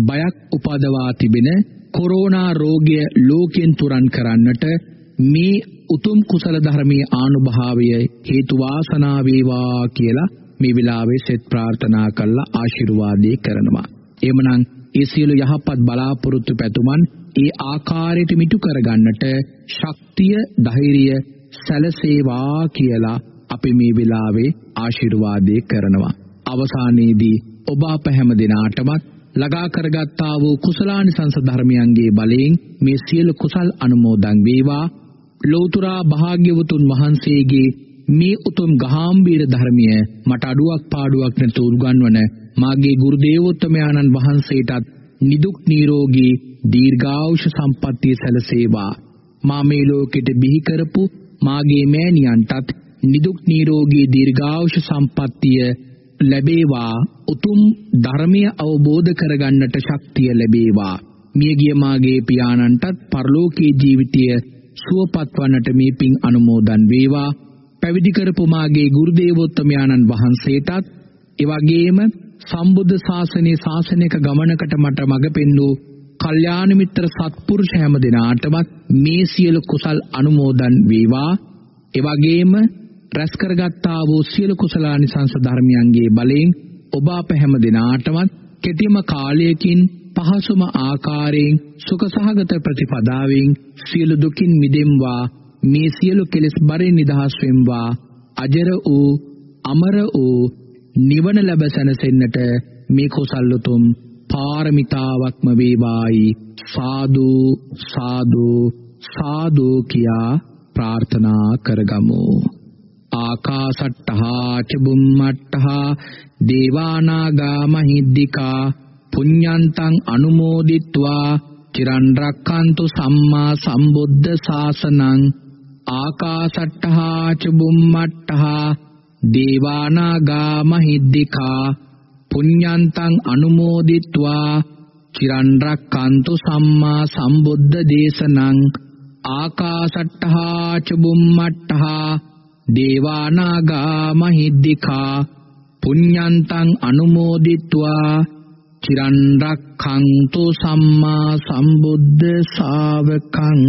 බයක් උපදවා තිබෙන කොරෝනා රෝගය ලෝකෙන් තුරන් කරන්නට මේ උතුම් කුසල ධර්මයේ ආනුභාවය හේතු වාසනා වේවා කියලා මේ වෙලාවේ සෙත් ප්‍රාර්ථනා කරලා ආශිර්වාදේ කරනවා. එhmenan ඒ සියලු යහපත් බලාපොරොත්තු පැතුමන් ඒ ආකාරයට මිටු කරගන්නට ශක්තිය ධෛර්යය සැලසේවා කියලා අපි මේ වෙලාවේ ආශිර්වාදේ කරනවා. අවසානයේදී ඔබ අප හැම දිනාටමත් ලගා කරගත්තා වූ කුසලානිසංස ධර්මයන්ගේ බලයෙන් මේ සියලු කුසල් අනුමෝදන් වේවා ලෞතුරා භාග්‍යවතුන් වහන්සේගේ මේ උතුම් ගාම්භීර ධර්මය මට අඩුවක් පාඩුවක් නැතුව උගන්වන මාගේ ගුරු දේවෝත්තමයන්න් වහන්සේටත් නිදුක් නිරෝගී දීර්ඝායුෂ සම්පන්නිය සැලසේවා. මා මේ ලෝකෙට බිහි කරපු මාගේ මෑණියන්ටත් නිදුක් නිරෝගී දීර්ඝායුෂ සම්පන්නිය ලැබේවා. උතුම් ධර්මය අවබෝධ කරගන්නට ශක්තිය ලැබේවා. මියගිය මාගේ පියාණන්ටත් පරලෝකීය ජීවිතය සුවපත් වන්නට මේ පින් අනුමෝදන් වේවා. පැවිදි කරපු මාගේ ගුරු දේවෝත්තමයන්න් වහන්සේටත් ඒ වගේම සම්බුද්ධ ශාසනයේ ශාසනික ගමනකට මට මඟ පෙන්වූ කල්යාණ මිත්‍ර සත්පුරුෂ හැම දෙනාටමත් මේ සියලු කුසල් අනුමෝදන් වේවා. ඒ වගේම රැස් කරගත්තා වූ සියලු කුසලානිසංස ධර්මයන්ගේ බලයෙන් ඔබ අප හැම දිනාටමත් කෙටිම කාලයකින් පහසුම ආකාරයෙන් සුඛ සහගත ප්‍රතිපදාවෙන් සියලු දුකින් මිදෙම්වා මේ සියලු කෙලෙස් බරින් නිදහස් වෙම්වා අජර වූ අමර වූ නිවන ලැබ සැනසෙන්නට මේ කුසල් උතුම් පාරමිතාවක්ම වේවායි. සාදු සාදු සාදු කියා ප්‍රාර්ථනා කරගමු. ආකාසට්ටහා ච බුම්මට්ටහා දේවානාගා මහිද්దికා පුඤ්ඤන්තං අනුමෝදිත්වා චිරන් රක්칸තු සම්මා සම්බුද්ධ ශාසනං ආකාසට්ඨහා ච බුම්මට්ඨහා දේවානාගා මහිද්దికා පුඤ්ඤන්තං අනුමෝදිත්වා චිරන් රක්칸තු සම්මා සම්බුද්ධ දේශනං ආකාසට්ඨහා ච බුම්මට්ඨහා දේවානාගා මහිද්దికා පුඤ්ඤන්තං අනුමෝදිත්වා චිරන් රක්ඛන්තු සම්මා සම්බුද්ධ ශාවකං